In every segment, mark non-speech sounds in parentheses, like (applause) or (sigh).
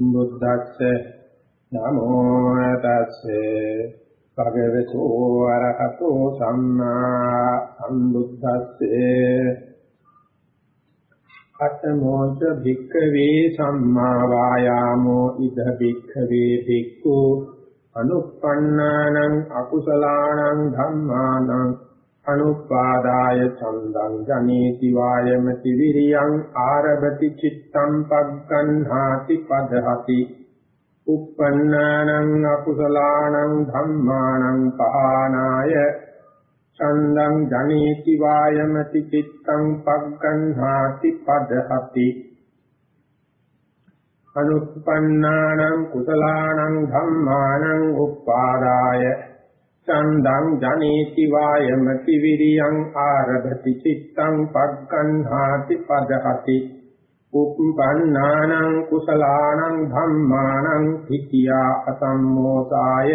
බුද්දස්ස නමෝ තස්සේ. භගවතු ආරහතෝ සම්මා සම්බුද්දස්සේ. අතමෝච භික්ඛවේ සම්මා වායාමෝ ඉද භික්ඛවේ භික්ඛු. අනුප්පන්නානං අකුසලානං ධම්මානං අනුපාදාය චන්දං ජනේති වායමති විරියං ආරභති චිත්තං පග්ගණ්හාති පදහති. uppannānaṁ akusalaanaṁ dhammānaṁ pahānāය චන්දං ජනේති වායමති චිත්තං පග්ගණ්හාති පදහති. අනුප්පන්නානං කුසලානං ධම්මානං උපාදාය. චන්දං ජනේති වායමති විරියං ආරභති චිත්තං පග්ගණ්හාති පදහති. උප්පන්නානං කුසලානං ධම්මානං හිතියා අසම්මෝසාය.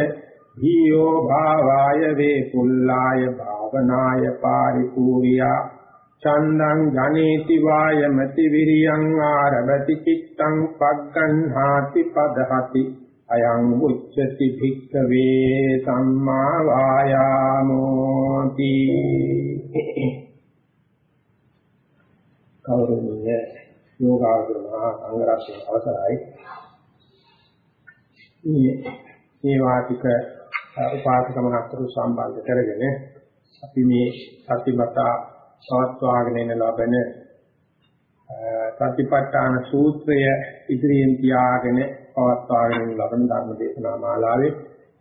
ධීයෝ භාවාය වේකුල්ලාය භාවනාය පාරිපූර්යා චන්දං ජනේති වායමති විරියං ආරභති චිත්තං පග්ගණ්හාති පදහති. අයං උච්චති භික්ඛවේ සම්මා වායාමෝති. කවුරුන්නේ යෝගාග්‍රහ අංගරක්ෂක අවසරයි. මේ මේ වාතික උපාසකමන අතර සම්බන්ධ කරගෙන අපි මේ සතිපතා පවත්වාගෙන යන ලබන සතිපට්ඨාන සූත්‍රය ඉදිරියෙන් තියාගෙන පවත්වාගෙන ලබන ධර්ම දේශනා මාලාවේ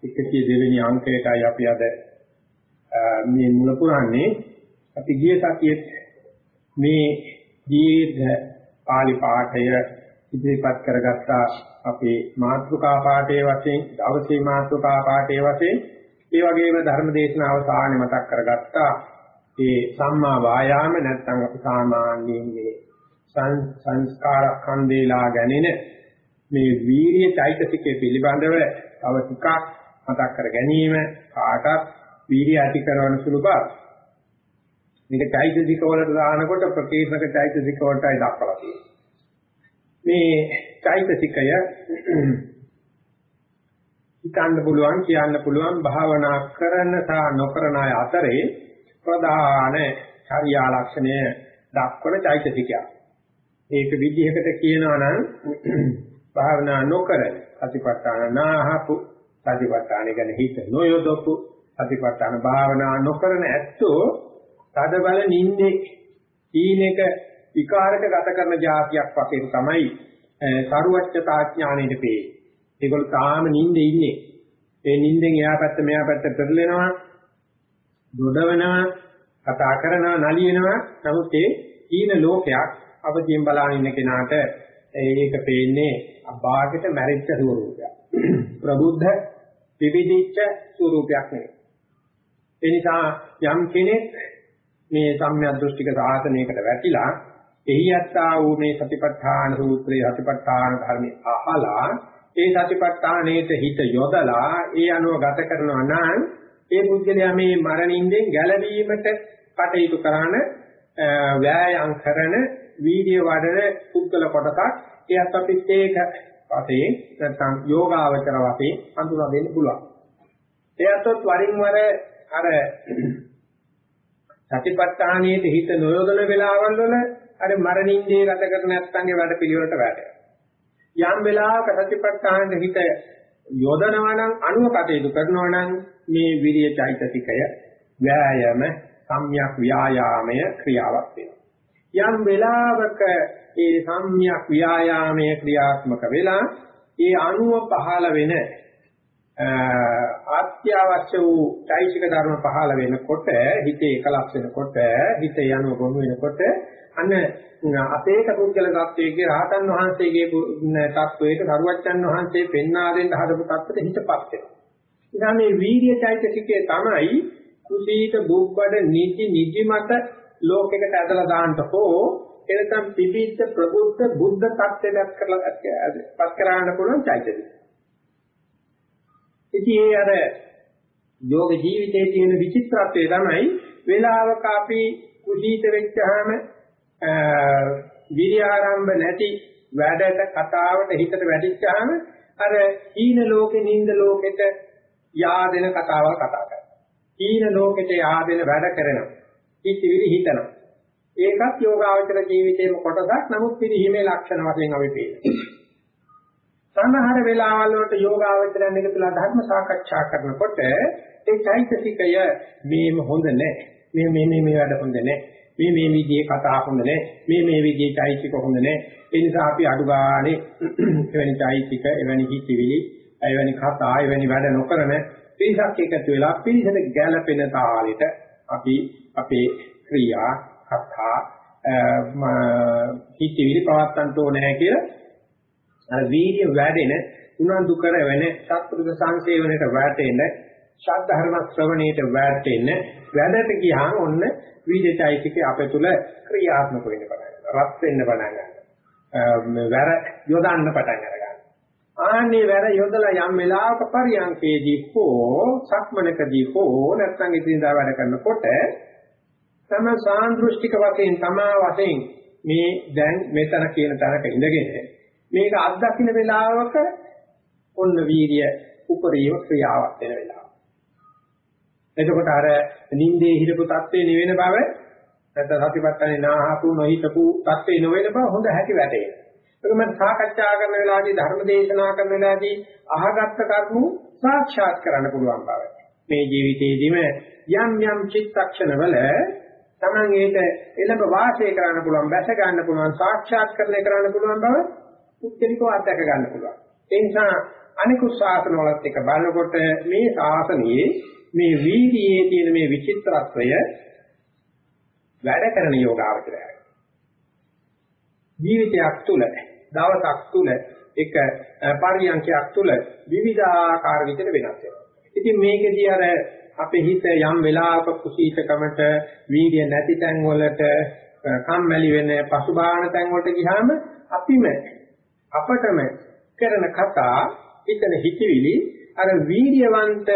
102 වෙනි අංකයටයි අපි අද මේ මුල පුරන්නේ. අපි ගිය සතියේ මේ දීර්ඝ පාලි පාඨය ඉදිරිපත් කරගත්තා අපේ මාතෘකා පාඨයේ වශයෙන් දවසේ මාතෘකා පාඨයේ වශයෙන්. ඒ වගේම ධර්ම දේශනා අවසානයේ මතක් කරගත්තා. ඒ සම්මා වායාම නැත්නම් අපි සාමාන්‍යයෙන් මේ සංස්කාර ඛණ්ඩේලා ගැනීම මේ වීර්ය චෛතසිකයේ පිළිබඳව තව ටිකක් මතක් කර ගැනීම කාටත් වීර්ය ඇති කරන සුළු බව. මේක චෛතසික වලට දානකොට ප්‍රකීර්ණක චෛතසික වලටයි දක්වලා තියෙන්නේ. මේ චෛතසිකය හිතන්න පුළුවන් කියන්න පුළුවන් භාවනා කරන සහ නොකරන අය අතරේ ප්‍රධාන චර්යා ලක්ෂණය දක්වන චෛතසිකයක්. ඒක විදිහකට කියනවා නම් භාවනා නොකර සතිපට්ඨාන නාහපු සතිපට්ඨාන ගැන හිත නොයොදපු සතිපට්ඨාන භාවනා නොකරන ඇත්තෝ තද බල නින්නේ ඊනක විකාරක ගත කරන જાතියක් වශයෙන් තමයි සරුවච්චතා ඥාණයට පේ. ඒගොල්ලෝ තාම නිින්දේ ඉන්නේ. ඒ නිින්දෙන් එහා පැත්ත මෙහා පැත්ත පෙරලෙනවා, දොඩවනවා, කතා කරනවා, නලියනවා. නමුත් ඒ ඊන ලෝකයක් අවදීන් බලාගෙන ඉන්න කෙනාට ඒක පේන්නේ අභාගයට මැරිච්ච ස්වරූපයක්. ප්‍රබුද්ධ විවිධිච්ච ස්වරූපයක් නෙවෙයි. ඒ නිසා යම් කෙනෙක් මේ සම්‍යක් දෘෂ්ටික සාසනයකට වැටිලා එහි යත්තා වූ මේ සතිපට්ඨාන සූත්‍රයේ සතිපට්ඨාන ධර්මයේ අහලා ඒ සතිපට්ඨානයේට හිත යොදලා ඒ අනුව ගත කරනවා නම් ඒ පුද්ගලයා මේ මරණින්ෙන් ගැලවීමට කටයුතු කරන වෑයම් කරන වීර්ය වඩන පුද්ගල කොටසක් එයත් අපිත් ඒක වශයෙන් නැත්නම් යෝගාවචර වශයෙන් හඳුනා දෙන්න පුළුවන්. එයත්ත් වරින් වර අර සතිපට්ඨානයේට හිත නොයොදන වෙලාවල් වල අර මරණින්දී ගත කර නැත්නම්ගේ වැඩ පිළිවෙලට වැටෙනවා. යම් වෙලාවක සතිපට්ඨානෙ හිත යොදනවා නම් අනුව කටයුතු කරනවා නම් මේ විරිය චෛතසිකය ව්‍යායාම සම්‍යක් ව්‍යායාමය ක්‍රියාවක් වෙනවා. යම් වෙලාවක ඒ සම්්‍යක් ව්‍යායාමයේ ක්‍රියාත්මක වෙලා ඒ අණුව පහළ වෙන අත්‍යවශ්‍ය වූ চৈতසික ධර්ම පහළ වෙනකොට හිතේ එකලස් වෙනකොට හිත යනු ගොනු වෙනකොට අන අපේක පුද්ගල ත්‍ත්වයේ රහතන් වහන්සේගේ ත්‍ත්වයට සරුවච්චන් වහන්සේ පෙන්වා දෙන්න හදපු ත්‍ත්වෙට හිතපත් වෙනවා. ඉතින් මේ වීර්ය চৈতසිකයේ තමයි කුසීත බුබ්බඩ නිති නිදිමත ලෝකයකට ඇදලා දාන්න හෝ එනකම් පිපිච්ච ප්‍රබුද්ධ බුද්ධ tattwedak කරලා පස් කරාන්න පුළුවන් චෛතසික. ඉතින් ඒ අර යෝග ජීවිතයේ තියෙන විචිත්‍රත්වය තමයි වේලාවක අපි කුසීත වෙච්චාම විරි ආරම්භ නැති වැඩට කතාවට හිතට වැටිච්චාම අර හීන ලෝකේ නින්ද ලෝකෙට yaadෙන කතාවල් කතා කරනවා. හීන ලෝකෙට yaadෙන වැඩ කරනවා. හිතවිලි හිතනවා. ඒකත් යෝගාවචර ජීවිතේම කොටසක් නමුත් පිළිහිමේ ලක්ෂණ වශයෙන් අපි පේනවා. සමහර වෙලාවල් වලට යෝගාවචරයන් එකතුලා ධර්ම සාකච්ඡා කරනකොට ඒ චෛතසිකය මේම හොඳ නැහැ. මේ මේ මේ මේ වැඩ හොඳ නැහැ. මේ මේ විදිහේ කතා හොඳ නැහැ. මේ මේ විදිහේ චෛතසික හොඳ නැහැ. ඒ නිසා අපි අඩු ගානේ (clears throat) එවැනි චෛතසික, එවැනි හිතවිලි, එවැනි කතා, එවැනි වැඩ නොකරන පිරිසක් එකතු වෙලා පිරිසට ගැළපෙන තාලෙට අපි අපේ ක්‍රියා, කතා, හිතවිලි පවත්තන්ට ඕනේ කියලා අර වීර්ය වැඩෙන උනන්දු කරවෙන සත්පුරුෂ සංසේවනයේ වැටෙන ශාද්ධර්ම ශ්‍රවණයට වැටෙන වැඩට ගියාම ඔන්න වීර්යයිතිකේ අපේ තුල ක්‍රියාත්මක වෙන්න පටන් ගන්නවා. රත් වෙන්න පටන් ගන්නවා. වැර යොදන්න පටන් ගන්නවා. ආන්නේ වැර යොදලා යම් වෙලාවක පරියන්කේදී හෝ සක්මනකදී හෝ නැත්නම් ඉදින්දා වැඩ කරනකොට තම සාන්දෘෂ්ටික වශයෙන් තමා වශයෙන් මේ දැන් මෙතන කියන තරක ඉඳගෙන මේක අත්දකින්න වෙලාවක ඔන්න වීර්ය උපරිම ක්‍රියාවක් වෙන වෙලාව. එතකොට අර නිින්දේ හිරපු තත්ත්වේ නෙවෙන බව නැත්නම් සතිපත්තනේ නාහපු නොහිතපු තත්ත්වේ නොවන බව හොඳ හැටි වැටේ. ඒක මම සාකච්ඡා කරන වෙලාවදී ධර්ම දේශනා කරන වෙලාවදී අහගත්ත කරුණු සාක්ෂාත් කරන්න පුළුවන් බව. මේ ජීවිතයේදීම යම් යම් චිත්තක්ෂණවල Taman ඒක එළඹ වාසය කරන්න පුළුවන්, බැස ගන්න පුළුවන්, සාක්ෂාත් කරලේ කරන්න පුළුවන් බව උත්තරිකව අත්දක ගන්න පුළුවන්. ඒ නිසා අනිකුත් ශාසනවලත් එක බලනකොට මේ ශාසනයේ මේ වීර්යයේ තියෙන මේ විචිත්‍රත්වය වැඩ කරන යෝගාවචරයයි. ජීවිතයක් තුළ දවසක් තුළ එක පරියන්කයක් තුළ විවිධාකාර විදිහට වෙනස් වෙනවා. ඉතින් මේකෙදී අර අපේ හිත යම් වෙලාවක කුසීතකමට වීර්ය නැති තැන් වලට කම්මැලි වෙන පසුබාහන තැන් වලට ගියාම අපිම අපටම කරන කතා හිතන හිතවිලි අර වීර්යවන්ත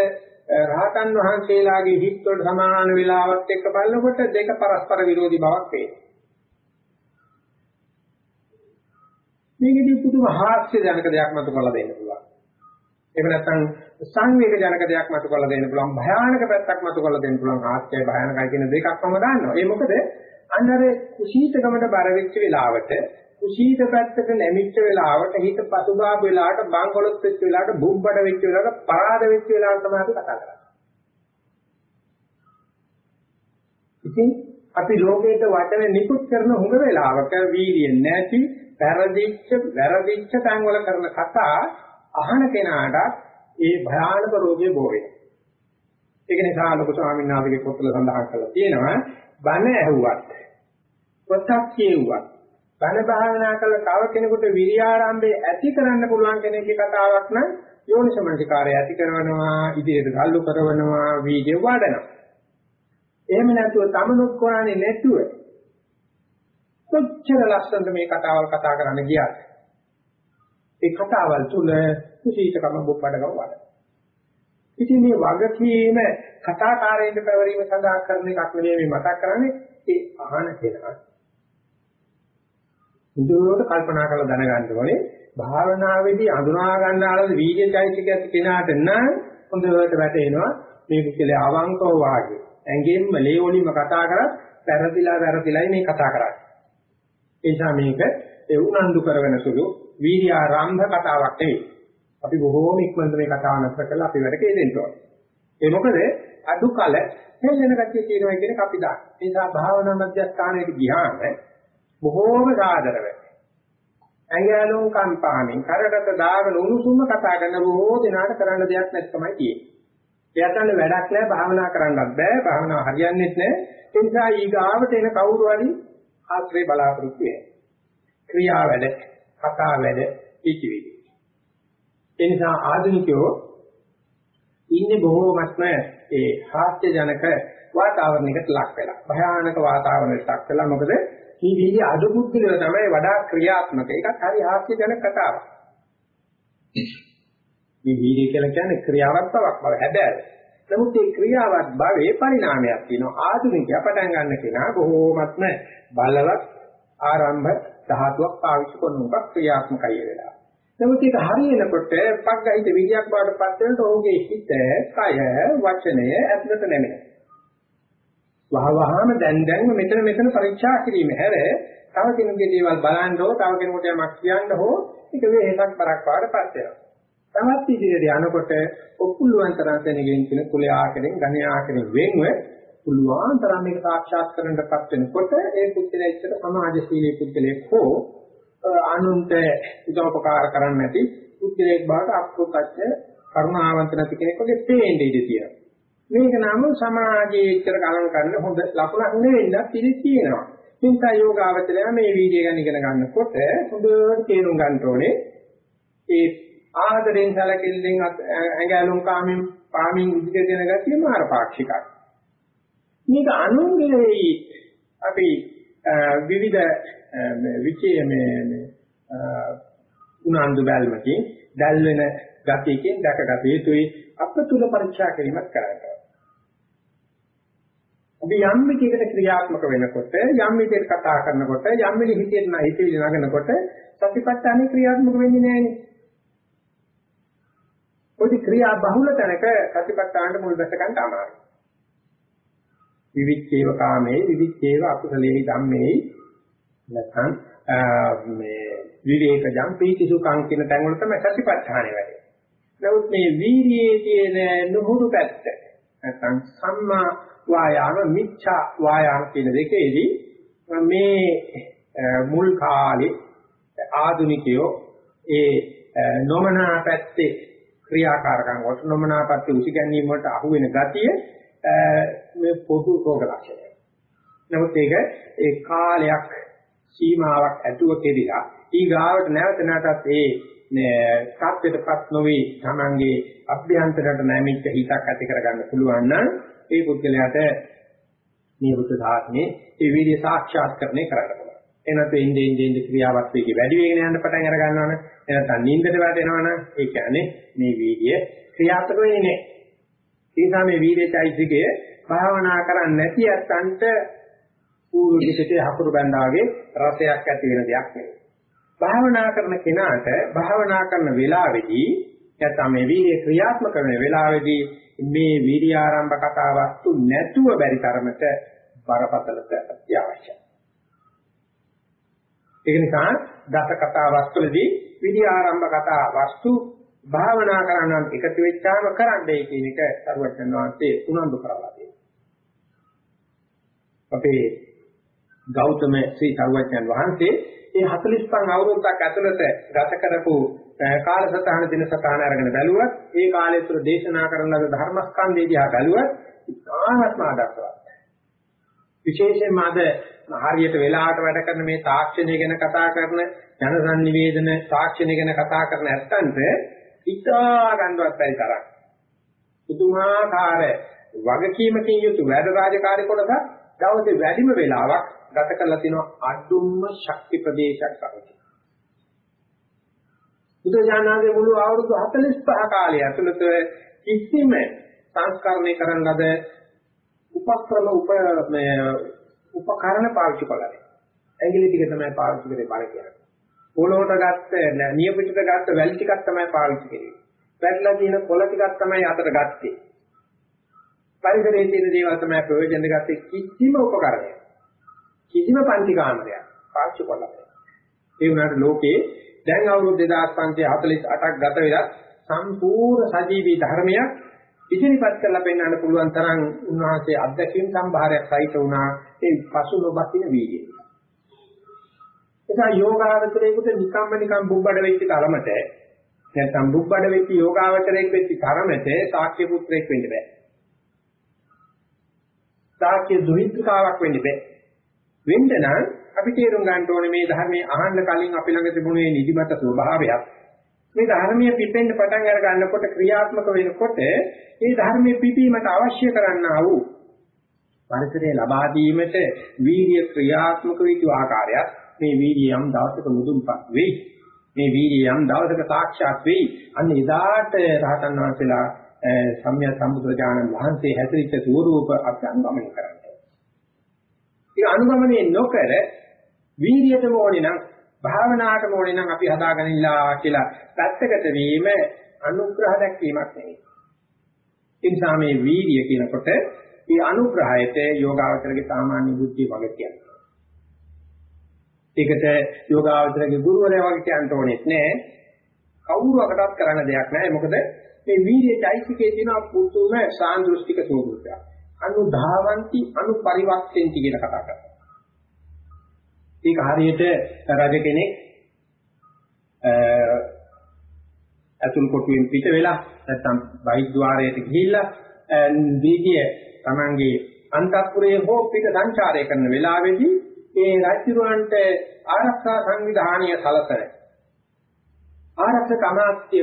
රහතන් වහන්සේලාගේ හිත් වලට සමාන වෙලාවත් එක්ක බලනකොට දෙක පරස්පර විරෝධී බවක් පේනවා. මේකදී පුදුම හාස්‍ය ජනක දෙයක් මතු කරලා දෙන්න පුළුවන්. එහෙම නැත්නම් සංවේග ජනක දෙයක් මතු කරලා දෙන්න පුළුවන්. භයානක පැත්තක් මතු කරලා දෙන්න පුළුවන්. හාස්‍යයි භයානකයි කියන දෙකක්ම දාන්නවා. ඒ මොකද අන්නර කුසීතකමට බර වෙච්ච වෙලාවට කුසීත පැත්තට නැමිච්ච වෙලාවට හිත පසුබාබ වෙලාවට බංගොලොත් වෙච්ච වෙලාවට බුබ්බඩ වෙච්ච වෙලාවට පරාද වෙච්ච වෙලාවට තමයි අපි කතා කරන්නේ. ඉතින් අපි ලෝකයට වචන නිකුත් කරන හොඟ වෙලාවක වීර්ය නැති, පෙරදිච්ච, වැරදිච්ච තැන් වල කරන කතා අහන කෙනාට ඒ භයානක රෝගය බෝ වෙනවා. ඒක නිසා ලොකු ස්වාමීන් වහන්සේගේ පොතල සඳහන් කරලා තියෙනවා බණ ඇහුවත් පොතක් කියුවත් බණ භාවනා කළ තව කෙනෙකුට විරියාරම්භය ඇති කරන්න පුළුවන් කෙනෙක්ගේ කතාවක් නම් යෝනිසමනිකාරය ඇති කරනවා ඉදිරියට ගල්ලු කරනවා වීර්ය වඩනවා එහෙම නැතුව තමනුත් කරන්නේ නැතුව කොච්චර ලස්සනද මේ කතාවල් කතා කරන්න ගියාද? ඒ කතාවල් තුල කුසීතකම බොප්පඩකම වඩන ඉතින් මේ වගකීම කතාකාරයෙන්ද පැවරීම සඳහා කරන එකක් නෙවෙයි මේ මතක් කරන්නේ ඒ අහන කෙනා. හොඳට කල්පනා කරලා දැනගන්න ඕනේ. භාවනාවේදී අඳුනා ගන්නාලද වීර්යයිතික ඇති කෙනාට නම් හොඳට වැටෙනවා මේක කියලා අවංකව වාගේ ඇඟෙන්ම ලේවලින්ම කතා කරත් වැරදිලා වැරදිලායි මේ කතා කරන්නේ. ඒ නිසා මේක ඒ උනන්දු කරගෙන සුළු වීර්ය ආරම්භ කතාවක් නෙවෙයි අපි බොහෝම ඉක්මනට මේ කතාව නතර කරලා අපි වැඩ කෙරෙන්න ඕනේ ඒ මොකද අඩු කල හෙල්ලෙන ගැතිය තියෙනවා කියන එක අපි දාන. ඒ නිසා භාවනා මධ්‍යස්ථානයට ගියාම බොහෝම සාදරව. ඇඟලුම් කම්පාණින් කරකට දාගෙන උණුසුම කතා කරන බොහෝ දෙනාට කරන්න දෙයක් නැත්මයි තියෙන්නේ. එයාටන්න වැඩක් නැහැ භාවනා කරන්නත් බෑ භාවනාව හරියන්නේ නැහැ. ඒ නිසා ඊගාවට එන කවුරු හරි ආශ්‍රේ බලාපොරොත්තු වෙනවා. ක්‍රියා වැඩ, කතා වැඩ, ඉතිවිලි. ඒ නිසා ආධුනිකයෝ ඉන්නේ බොහෝමත්ම ඒ හාස්‍ය ජනක වාතාවරණයකට ලක් වෙලා. භයානක වාතාවරණයකට ලක් වෙලා මොකද මේ විදිහ අඩු බුද්ධිල තමයි වඩා ක්‍රියාත්මක. ඒකත් හරි හාස්‍යජනක කතාවක්. මේ වීර්ය කියලා කියන්නේ ක්‍රියාවක් බවක් බව හැබැයි. නමුත් මේ ක්‍රියාවක් භවයේ පරිණාමයක් තියෙනවා. ආධුනිකයා පටන් ගන්න කෙනා බොහෝමත්ම බලවත් ආරම්භ ධාතුවක් පාවිච්චි කරන එක ක්‍රියාත්මකයි වෙලා. නමුත් ඒක හරියනකොට පග්ගහිත විදියක් බාටපත් වෙනකොට ඔහුගේ හිත, කය, වචනය ඇතුළත නැමෙනවා. වහවහම දැන් දැන් මෙතන මෙතන පරීක්ෂා කිරීම හැර තව කෙනෙකුගේ දේවල් බලන්න හෝ තව කෙනෙකුට යමක් කියන්න හෝ ඒක වෙහසක් බරක් පාඩපත් වෙනවා. තවත් ඉදිරියට යනකොට ඔපුල්ලුවන් තරම් තැනකින් කියන කුලයේ ආකරෙන් ගණ්‍ය ආකරෙන් වෙන්ව පුළුවන් තරම් මේක සාක්ෂාත් කරගන්නපත් වෙනකොට ඒ පුද්ගලයා ඉච්ඡත සමාජශීලී පුද්ගලයෙක් හෝ අනුන්ට උදව්පකාර කරන්න නැති පුද්ගලයෙක් බවට අප්‍රකච්ඡ කරුණාවන්ත නැති කෙනෙක් වගේ පේන්නේ ඉඳී තියෙනවා. මේක නම් සමාජයේ ඉච්ඡත කලං කරන හොඳ ලකුණක් නෙවෙන්නත් ඉඳී තියෙනවා. නිසා යෝගාවචරය මේ වීඩියෝ ගැන ඉගෙන ගන්නකොට හොඳට තේරුම් ගන්න ඕනේ ඒ ආදරෙන් සැලකිල්ලෙන් ඇඟලුම් කාමින් පාමින් ඉදිරිය දෙන ගතිය මාර පාක්ෂිකයි. මේක අනුන්ගේ අපි විවිධ විචේ මේ උනන්දු බැල්මකින් දැල් වෙන ගතියකින් දැකගත යුතුයි අප තුල පරීක්ෂා කිරීමක් කරන්න. අපි යම් විදිහකට ක්‍රියාත්මක වෙනකොට යම් විදිහකට කතා කරනකොට යම් විදිහකට හිතේ හිතවිලි නගනකොට සතිපට්ඨානේ ක්‍රියාත්මක වෙන්නේ නැහැනේ. පොඩි ක්‍රියා බහුල තැනක සතිපට්ඨානට මුල් බැස ගන්න අමාරුයි. විවිච්ඡේව කාමේ විවිච්ඡේව අකුසලේ ධම්මේ නැත්නම් මේ විවේකජම් පීතිසුඛං කියන තැන් වල තමයි සතිපට්ඨානෙ වැඩේ. නමුත් මේ වීර්යයේ තියෙන නුහුරු පැත්ත නැත්නම් සම්මා වායාම මිච්ඡා වායාම කියන දෙකේදී මේ මුල් කාලේ ආධුනිකයෝ ඒ නොමනා පැත්තේ ක්‍රියාකාරකම් වලට නොමනා පැත්තේ උසිගැන්වීම වලට අහු වෙන ගතිය මේ පොදු රෝග ලක්ෂණය. නමුත් ඒක ඒ කාලයක් සීමාවක් ඇතුව කෙරිලා ඊගාවට නැවත නැවතත් ඒ සත්‍යයටපත් නොවේ තමන්ගේ අභ්‍යන්තරයට නැමිච්ච හිතක් ඇති කරගන්න පුළුවන් නම් ඒ පුද්ගලයාට මේ බුද්ධ ධාර්මයේ ඒ වීර්ය සාක්ෂාත්කරණය කරන්න පුළුවන්. එනත් ඉන්නේ ඉන්නේ ඉන්නේ ක්‍රියාවත් වේගය වැඩි වෙගෙන යන පටන් අර ගන්නවනේ. එනත් නින්දට වැටෙනවනේ. ඒ කියන්නේ මේ වීර්ය ක්‍රියාත්මක වෙන්නේ නැහැ. ඒ නිසා මේ වීර්යයිසිකය භාවනා කරන්නේ නැති අත්තන්ට පූර්ව විශේෂයේ හකුරු බැඳාගේ රසයක් ඇති වෙන දෙයක් නෙවෙයි. භාවනා කරන කෙනාට භාවනා කරන වෙලාවේදී නැත්නම් මේ වීර්ය ක්‍රියාත්මක වෙන වෙලාවේදී මේ වීර්ය ආරම්භ කතා වස්තු නැතුව බැරි තරමට බරපතලට අත්‍යවශ්‍යයි. ඒක නිසා දස කතා වස්තුවේදී විදි ආරම්භ කතා වස්තු භාවනා කරනනම් එකතු වෙච්චාම කරන්නයි කියන එක සරුවචන වහන්සේ උනන්දු කරලා තියෙනවා. අපේ ගෞතම ශ්‍රී සරුවචන වහන්සේ මේ 45 අවුරුද්දක් ඇතුළත ගත කරපු කාලසටහන දින සටහන අරගෙන බැලුවත් ඒ කාලය තුළ දේශනා කරන ලද ධර්මස්කන්ධය දිහා බැලුවත් ඉතාමත්ම ආදර්ශවත්. විශේෂයෙන්ම අද හරියට වෙලාවට වැඩ කරන මේ තාක්ෂණය ගැන කතා කරන ජනසන්නිවේදන තාක්ෂණය ගැන කතා කරන ඇත්තන්ට ඉතා ගන්නවත් බැරි තරම්. පුදුමාකාර වගකීමකින් යුතු වැඩ රාජකාරී කොටස දවසේ වැඩිම වෙලාවක් ගත කරලා තිනවා අඩුම ශක්ති ප්‍රදේශයක් අරගෙන. බුදුජානනාගේ මුළු අවුරුදු 45 කාලය ඇතුළත කිසිම සංස්කරණය කරන ලද උපක්‍රම උප මේ උපකරණ පාවිච්චි කළා. ඇඟිලි ටික තමයි පාවිච්චි කරේ බල කියන්නේ. පොළොවට ගත්ත නියපිටට ගත්ත වැලි ටිකක් තමයි පාවිච්චි කරේ. වැටලා තියෙන කොළ ටිකක් තමයි අතට ගත්තේ. පරිසරයේ තියෙන දේවල් තමයි ප්‍රයෝජන ගත්තේ කිසිම උපකරණයක්. කිසිම පන්ති කාමරයක් පාවිච්චි කළා. ඒ වුණාට ලෝකේ දැන් අවුරුදු 2548ක් ගත වෙලා සම්පූර්ණ සජීවී ධර්මයක් ඉදිරිපත් කරලා පෙන්වන්න පුළුවන් තරම් උන්වහන්සේ අධ්‍යක්ෂින් සම්භාරයක් සහිත වුණා ඒ පසු නොබකින වීර්යය. එසා යෝගාවචරයේකට නිකම්ම නිකම් බුබ්බඩ වෙච්ච තරමට නැත්නම් බුබ්බඩ වෙච්ච යෝගාවචරයෙක් වෙච්ච තරමට සාක්‍ය පුත්‍රයෙක් වෙන්න බෑ. සාක්‍ය දුහිතකාවක් වෙන්න බෑ. වෙන්න නම් අපි තේරුම් ගන්න ඕනේ මේ ධර්මයේ අහන්න කලින් අපි ළඟ තිබුණු මේ නිදිමත ස්වභාවයක් මේ ධර්මයේ පිපෙන්න පටන් අර ගන්නකොට ක්‍රියාත්මක වෙනකොට මේ ධර්මයේ පිපීමට අවශ්‍ය කරන්නා වූ පරිසරය ලබා දීමට වීර්ය ක්‍රියාත්මක වූ ආකාරයක් මේ වීර්ය යම් දවසක මුදුන්පත් වෙයි මේ වීර්ය යම් දවසක සාක්ෂාත් වෙයි අන්න එදාට රහතන් වහන්සේලා සම්්‍ය සම්බුදුරජාණන් වහන්සේ හැසිරිච්ච ස්වරූප අපි අනුගමනය කරන්නේ. ඒ අනුගමනය නොකර වීර්යයටම ඕනේ නම් භාවනාවට ඕනේ නම් අපි හදාගනිලා කියලා පැත්තකට වීම අනුග්‍රහ දැක්වීමක් නෙවෙයි. ඒ නිසා මේ වීර්ය කියනකොට මේ අනුග්‍රහයට යෝගාවචරගේ සාමාන්‍ය බුද්ධිය වගේ කියනවා. ඒකට යෝගාවචරගේ ගුරුවරයා වගේ කියන්න ඕනෙත් නෑ. කවුරුවකටත් කරන්න දෙයක් නෑ. මොකද මේ වීර්යයියිසිකේ තියෙන පුතුම සාන්දෘෂ්ටික ස්වභාවය. අනුධාවಂತಿ අනුපරිවක්තෙන්ති කියන කතාව. ඒක හරියට රජ කෙනෙක් අතුල් කොටුවෙන් පිට වෙලා නැත්නම් බහිද්්වාරයට ගිහිල්ලා දීතිය තමන්ගේ අන්තපුරයේ හෝ පිට සංචාරය කරන වෙලාවේදී ඒ රජුරවන්ට ආරක්ෂා සංවිධානීය සලසන ආරක්ෂක අමාත්‍ය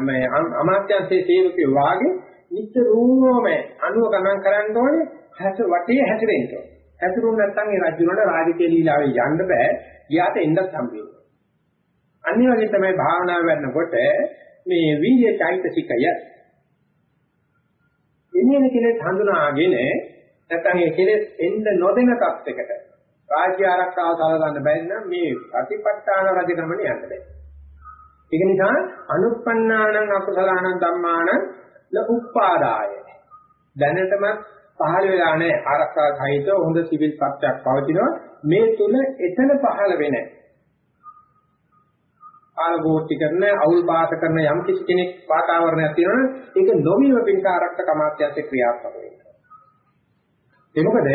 මේ අමාත්‍යංශයේ සේවකයෝ වාගේ නිතරම අනුව ගණන් කරන්න ඕනේ හැස වටේ හැසිරෙන්න ඕනේ. හැසිරුණ නැත්නම් ඒ රජුරණ රාජකීය ලීලාවේ යන්න බෑ. ගියාට එන්නත් හම්බ වෙනවා. අනිත් වගේ තමයි භාවනාව වැඩනකොට මේ වීර්ය චෛතසිකය එන්නේ කෙලෙස් හඳුනාගෙන නැත්නම් ඒ කෙලෙස් එන්න නොදෙන තත්යකට රාජ්‍ය ආරක්ෂාව සලසන්න බැරි නම් මේ ප්‍රතිපත්තාන රජගමන යන්න බෑ. ඒක නිසා අනුප්පන්නානං අකුසලානං ධම්මානං ලඋප්පාදාය. දැනටම පහළ වෙලා නැහැ ආරක්ෂා සහිත හොඳ සිවිල් සත්‍යයක් පවතිනවා මේ තුල එතන පහළ වෙන්නේ ආලෝකෝටි කරන අවුල් බාස කරන යම් කිසි කෙනෙක් වාතාවරණයක් තියෙනවනේ ඒක නොමිව පිට ආරක්ෂක අමාත්‍යංශේ ක්‍රියාත්මක වෙනවා. ඒ මොකද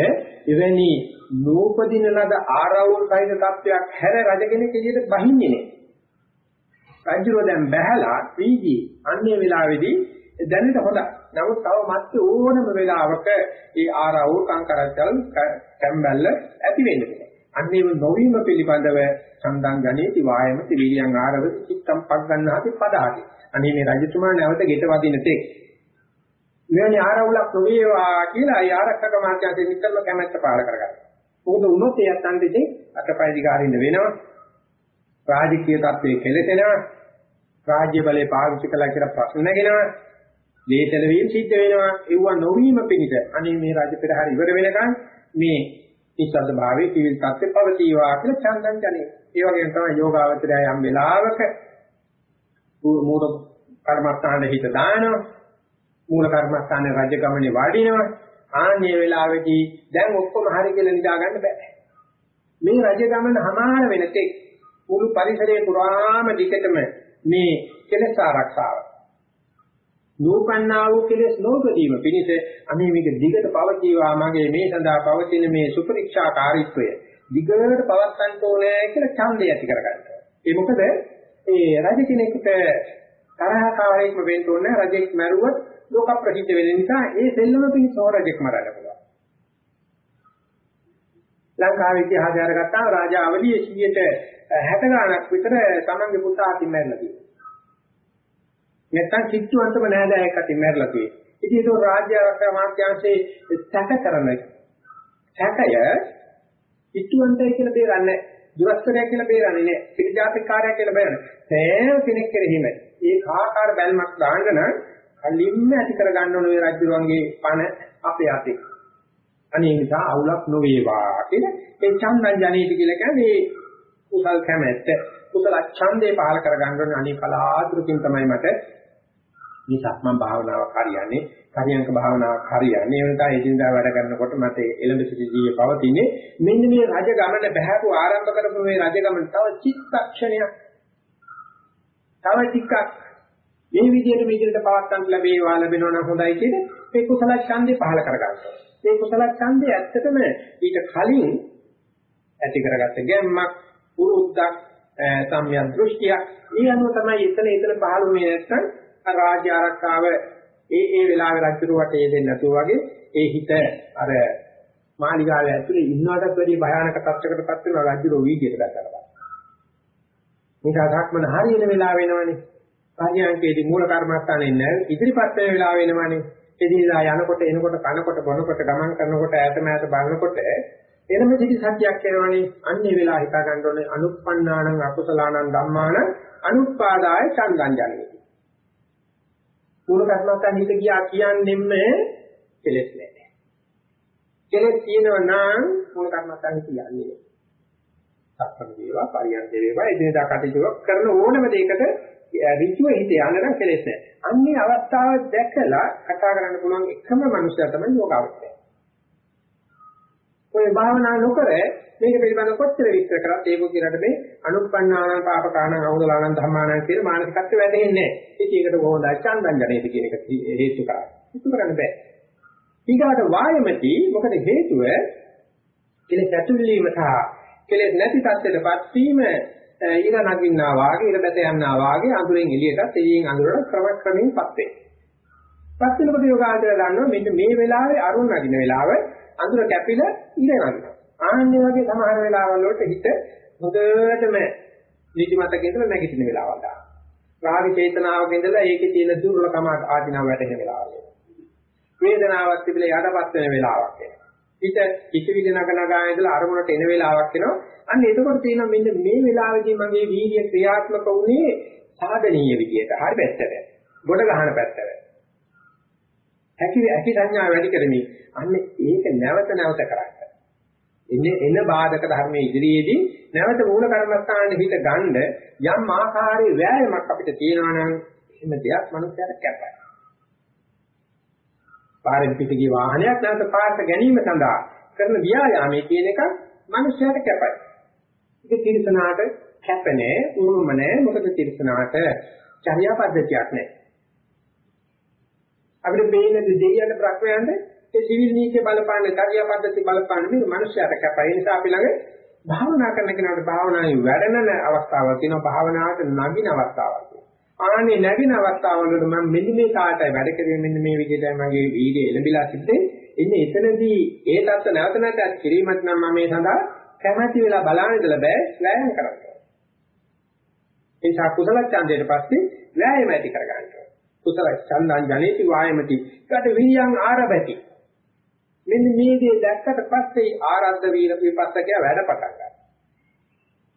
එවැනි නූපදින ලද ආරවුල් සහිත තත්වයක් හැර රජ කෙනෙක් එළියට බහින්නේ නැහැ. රජුව දැන් බහැලා වීදී අන්‍ය වෙලාවේදී දැනෙට හොඳයි. නමුත් තව මත් ඕනම වෙලාවක ඒ ආරවුල් කංකරච්චල් කැම්බැල්ල ඇති වෙන්නේ. අන්නේම නොවීම පිළිබඳව සම්දන් ගණේති වායමති වීර්යං ආරවති චිත්තම් පක් ගන්නාති පදාති. අනේ මේ රජතුමා නැවත ගෙට වදින තෙක් මෙවැනි ආරවුලක් නොවේවා කියලා ඒ ආරක්ෂක මාත්‍යාංශයෙන් නිතරම කැමැත්ත පාල කරගන්නවා. මොකද වුණොත් ඒ අතන්ට ඉතින් අතපය දිගාරින්න වෙනවා. රාජකීය තත්ත්වයේ කෙලෙසෙනවා. රාජ්‍ය බලය පාවිච්චි කළා කියලා ප්‍රශ්න නැගෙනවා. දේතල වීම සිද්ධ වෙනවා. ඒව නොවීම පිණිස අනේ මේ රාජ පෙරහැර ඉවර වෙනකන් මේ නිස්සද්ද භාවයේ සිවිල් තත්ත්වේ පවතිවා කියලා චන්දන් ජනේ. ඒ වගේම තමයි යෝගාවචරය යම් වෙලාවක මූල කර්මස්ථානයේ හිත දානවා. මූල කර්මස්ථානයේ රජ ගමනේ වඩිනවා. ආන්නේ වෙලාවේදී දැන් ඔක්කොම හරි කියලා නිදා ගන්න බෑ. මේ රජ ගමන හමාර වෙනතෙක් මුළු පරිසරයේ පුරාම දිගටම මේ කෙලෙස් ආරක්ෂාව නූපන්නා වූ කෙලෙස් නොගදීම පිණිස අනේ මේක දිගට පවතිවා මගේ මේ සඳහා පවතින මේ සුපරික්ෂාකාරීත්වය දිගට පවත්වන්න ඕනේ කියලා ඡන්දය ඇති කරගන්නවා. ඒ මොකද ඒ රජ කෙනෙකුට තරහකාරයෙක්ම වෙන්න ඕනේ රජෙක් මැරුවොත් ලෝක ප්‍රසිද්ධ වෙන නිසා ඒ සෙල්ලම පිණිස රජෙක් මරන්න පුළුවන්. ලංකාවේ ඉතිහාසය අරගත්තාම රාජා අවලියේ 60 ගාණක් විතර තමන්ගේ පුතා අතින් මැරලා තියෙනවා. නැත්තම් කිච්චුවන්තම නෑදෑයෙක් අතින් මැරලා තියෙන්නේ. ඉතින් ඒක රාජ්‍ය ආරක්ෂා මාත්‍යාංශයේ සැක කරන සැකය කිච්චුවන්තය කියලා බේරන්නේ දුරස්තරය කියලා බේරන්නේ නෑ. පිළිජාතිකාරය කියලා බේරන්නේ. සෑම කෙනෙක් කෙරෙහිම ඒ කාකාර බැල්මක් දාන්න නම් කලින්ම ඇති කර ගන්න ඕන මේ රජුරුවන්ගේ පණ අපේ අතේ. අනේ නිසා අවුලක් නොවේවා කියලා ඒ චන්දන් ජනේති කියලා කියන්නේ කුසල් කැමැත්ත කුසල ඡන්දේ පහල කර ගන්න ඕනේ අනේ කලාතුරකින් තමයි මට මේ සක්මන් භාවනාවක් හරියන්නේ කරියංක භාවනාවක් හරියන්නේ. ඒ නිසා එදිනදා වැඩ කරනකොට මට එළඹ සිටි ජීවිතය පවතින්නේ. මෙන්න මේ රජ ගමන බහැපු ආරම්භ කරපු මේ රජ ගමන තව චිත්තක්ෂණයක්. තව ටිකක් මේ විදිහට මේකට පවත්තන්න ලැබේවා ලැබෙනවා නම් හොඳයි කියන්නේ මේ කුසල ඡන්දේ පහල කරගන්නවා. මේ කුසල ඡන්දේ ඇත්තටම ඊට කලින් ඇති කරගත්ත ගැම්මක් පුරුද්දක් සම්‍යක් දෘෂ්ටියක්. ඒ අනුව තමයි එතන එතන පහළුනේ නැත්නම් රාජ්‍ය ආරක්ෂාව ඒ ඒ වෙලාවේ රජුරු වටේ දෙන්නේ නැතුව වගේ ඒ හිත අර මාලිගාවේ ඇතුලේ ඉන්නවටත් වැඩිය භයානක තත්යකටපත් වෙනවා රජුරු වීදියට ගත්තා. මේක අධක්මන හරියන වෙලාව වෙනවනේ. පරියන්කේදී මූල කර්මස්ථානේ නැහැ ඉදිරිපත් වෙන වෙලාව වෙනවනේ. එදිනදා යනකොට එනකොට කනකොට බොනකොට ගමන් කරනකොට ඈත මෑත බලනකොට එනම සිටි සත්‍යයක් වෙනවනේ. අන්නේ වෙලාව හිතා ගන්න ඕනේ අනුප්පන්නානං අකුසලානං ධම්මාන අනුත්පාදාය චන්දං ජනේති. මූල කර්මස්ථාන හිත ගියා කියන්නෙම කෙලෙස් නැහැ. කෙලෙස් තියෙනවා නම් මූල කර්මස්ථාන කියන්නේ. සක්මණ වේවා, පරියන්ත වේවා, එදිනදා කටයුතු කරන ඕනම දෙයකට ඍජුව හිත යන්න නම් කෙලෙස් නැහැ. අන්නේ අවස්ථාව දැකලා කතා කරන්න පුළුවන් එකම මනුස්සයා තමයි යෝගාවචරය. ඔය භාවනා නොකර මේක පිළිබඳව කොච්චර විස්තර කරත් ඒ වගේකට මේ අනුප්පන්නාන පාපකාන අවුදලාන ධම්මාන කියන මානසිකත්වය වැටෙන්නේ නැහැ. ඉතින් ඒකට කොහොමද චන්දන් ජනේත කියන එක හේතු කරා. ඒක කරන්න බෑ. ඊගාට වායමති මොකද හේතුව කෙලෙස් ඇතුල් වීම සහ කෙලෙස් නැති තත්ත්වයටපත් වීම ඊර නගින්නා වාගේ ඊර බැත යන්නා වාගේ අඳුරෙන් එළියටත් එළියෙන් අඳුරට ක්‍රම ක්‍රමයෙන් පත් වෙනවා. පත් වෙනකොට යෝගාචර දන්නවා මෙන්න මේ වෙලාවේ අරුණ නගින වෙලාව අඳුර කැපිලා ඊර නගිනවා. ආන්නේ වගේ සමහර වෙලාවල් වලට හිත හොඳටම නිදිමතක ඉඳලා නැගිටින වෙලාවල් දානවා. රාග චේතනාවක ඉඳලා ඒකේ තියෙන දුර්වලකම ආධිනව වැටෙන වෙලාවල්. වේදනාවක් තිබිලා යටපත් වෙන වෙලාවක් එනවා. හිත කිසිවිද නග නගා ඉඳලා අරමුණට එන වෙලාවක් එනවා. අන්න එතකොට තියෙනවා මෙන්න මේ වෙලාවේදී මගේ වීර්ය ක්‍රියාත්මක වුණේ සාධනීය විදියට. හරි පැත්තට. ගොඩ ගන්න පැත්තට. හැකි හැකි සංඥා වැඩි කරමින් අන්න ඒක නැවත නැවත කරන්න. එන්නේ එන බාධක ධර්මයේ ඉදිරියේදී නැවත මූල කර්මස්ථානයේ හිත ගන්න යම් ආකාරයේ වෑයමක් අපිට තියෙනවා නම් එහෙම දෙයක් මනුස්සයාට කැපයි. පාරෙන් පිට ගිය වාහනයක් නැවත පාරට ගැනීම සඳහා කරන ව්‍යායාමයේ කියන එක මනුස්සයාට කැපයි. ඒක තිරසනාට කැප නැහැ, උරුම නැහැ. මොකද තිරසනාට චර්යා පද්ධතියක් නැහැ. අපිට මේන දෙයියන් ප්‍රඥයන්ට ඒ සිවිල් නීතිය බලපාන චර්යා පද්ධති බලපාන මේ මනුස්සයාට කැපයි. ඒ නිසා අපි ළඟ භාවනා කරන කෙනාට භාවනාවේ වැඩෙන අවස්ථාවක් තියෙනවා, භාවනාවට නගින අවස්ථාවක් තියෙනවා. ආනේ නැගින අවස්ථාවවලට මම මෙන්න මේ කාටයි වැඩ කරේ මෙන්න මේ විදිහටයි මගේ වීඩියෝ එළඹිලා තිබ්බේ. ඉන්නේ එතනදී ඒ தත්ත නැවත නැවත කිරීමත් නම් මම මේ සඳහා කැමැති වෙලා බලන්න ඉඳලා බෑ වෑයම් කරන්න. ඒ නිසා කුසල ඡන්දයට පස්සේ වෑයම ඇති කරගන්න ඕනේ. කුසල ඡන්දං ජනේති වායමති. ඊට විරියං ආරභති. මෙන්න මේ දේ දැක්කට පස්සේ ආරද්ධ වීර විපස්සකය වැඩ පටන් ගන්නවා.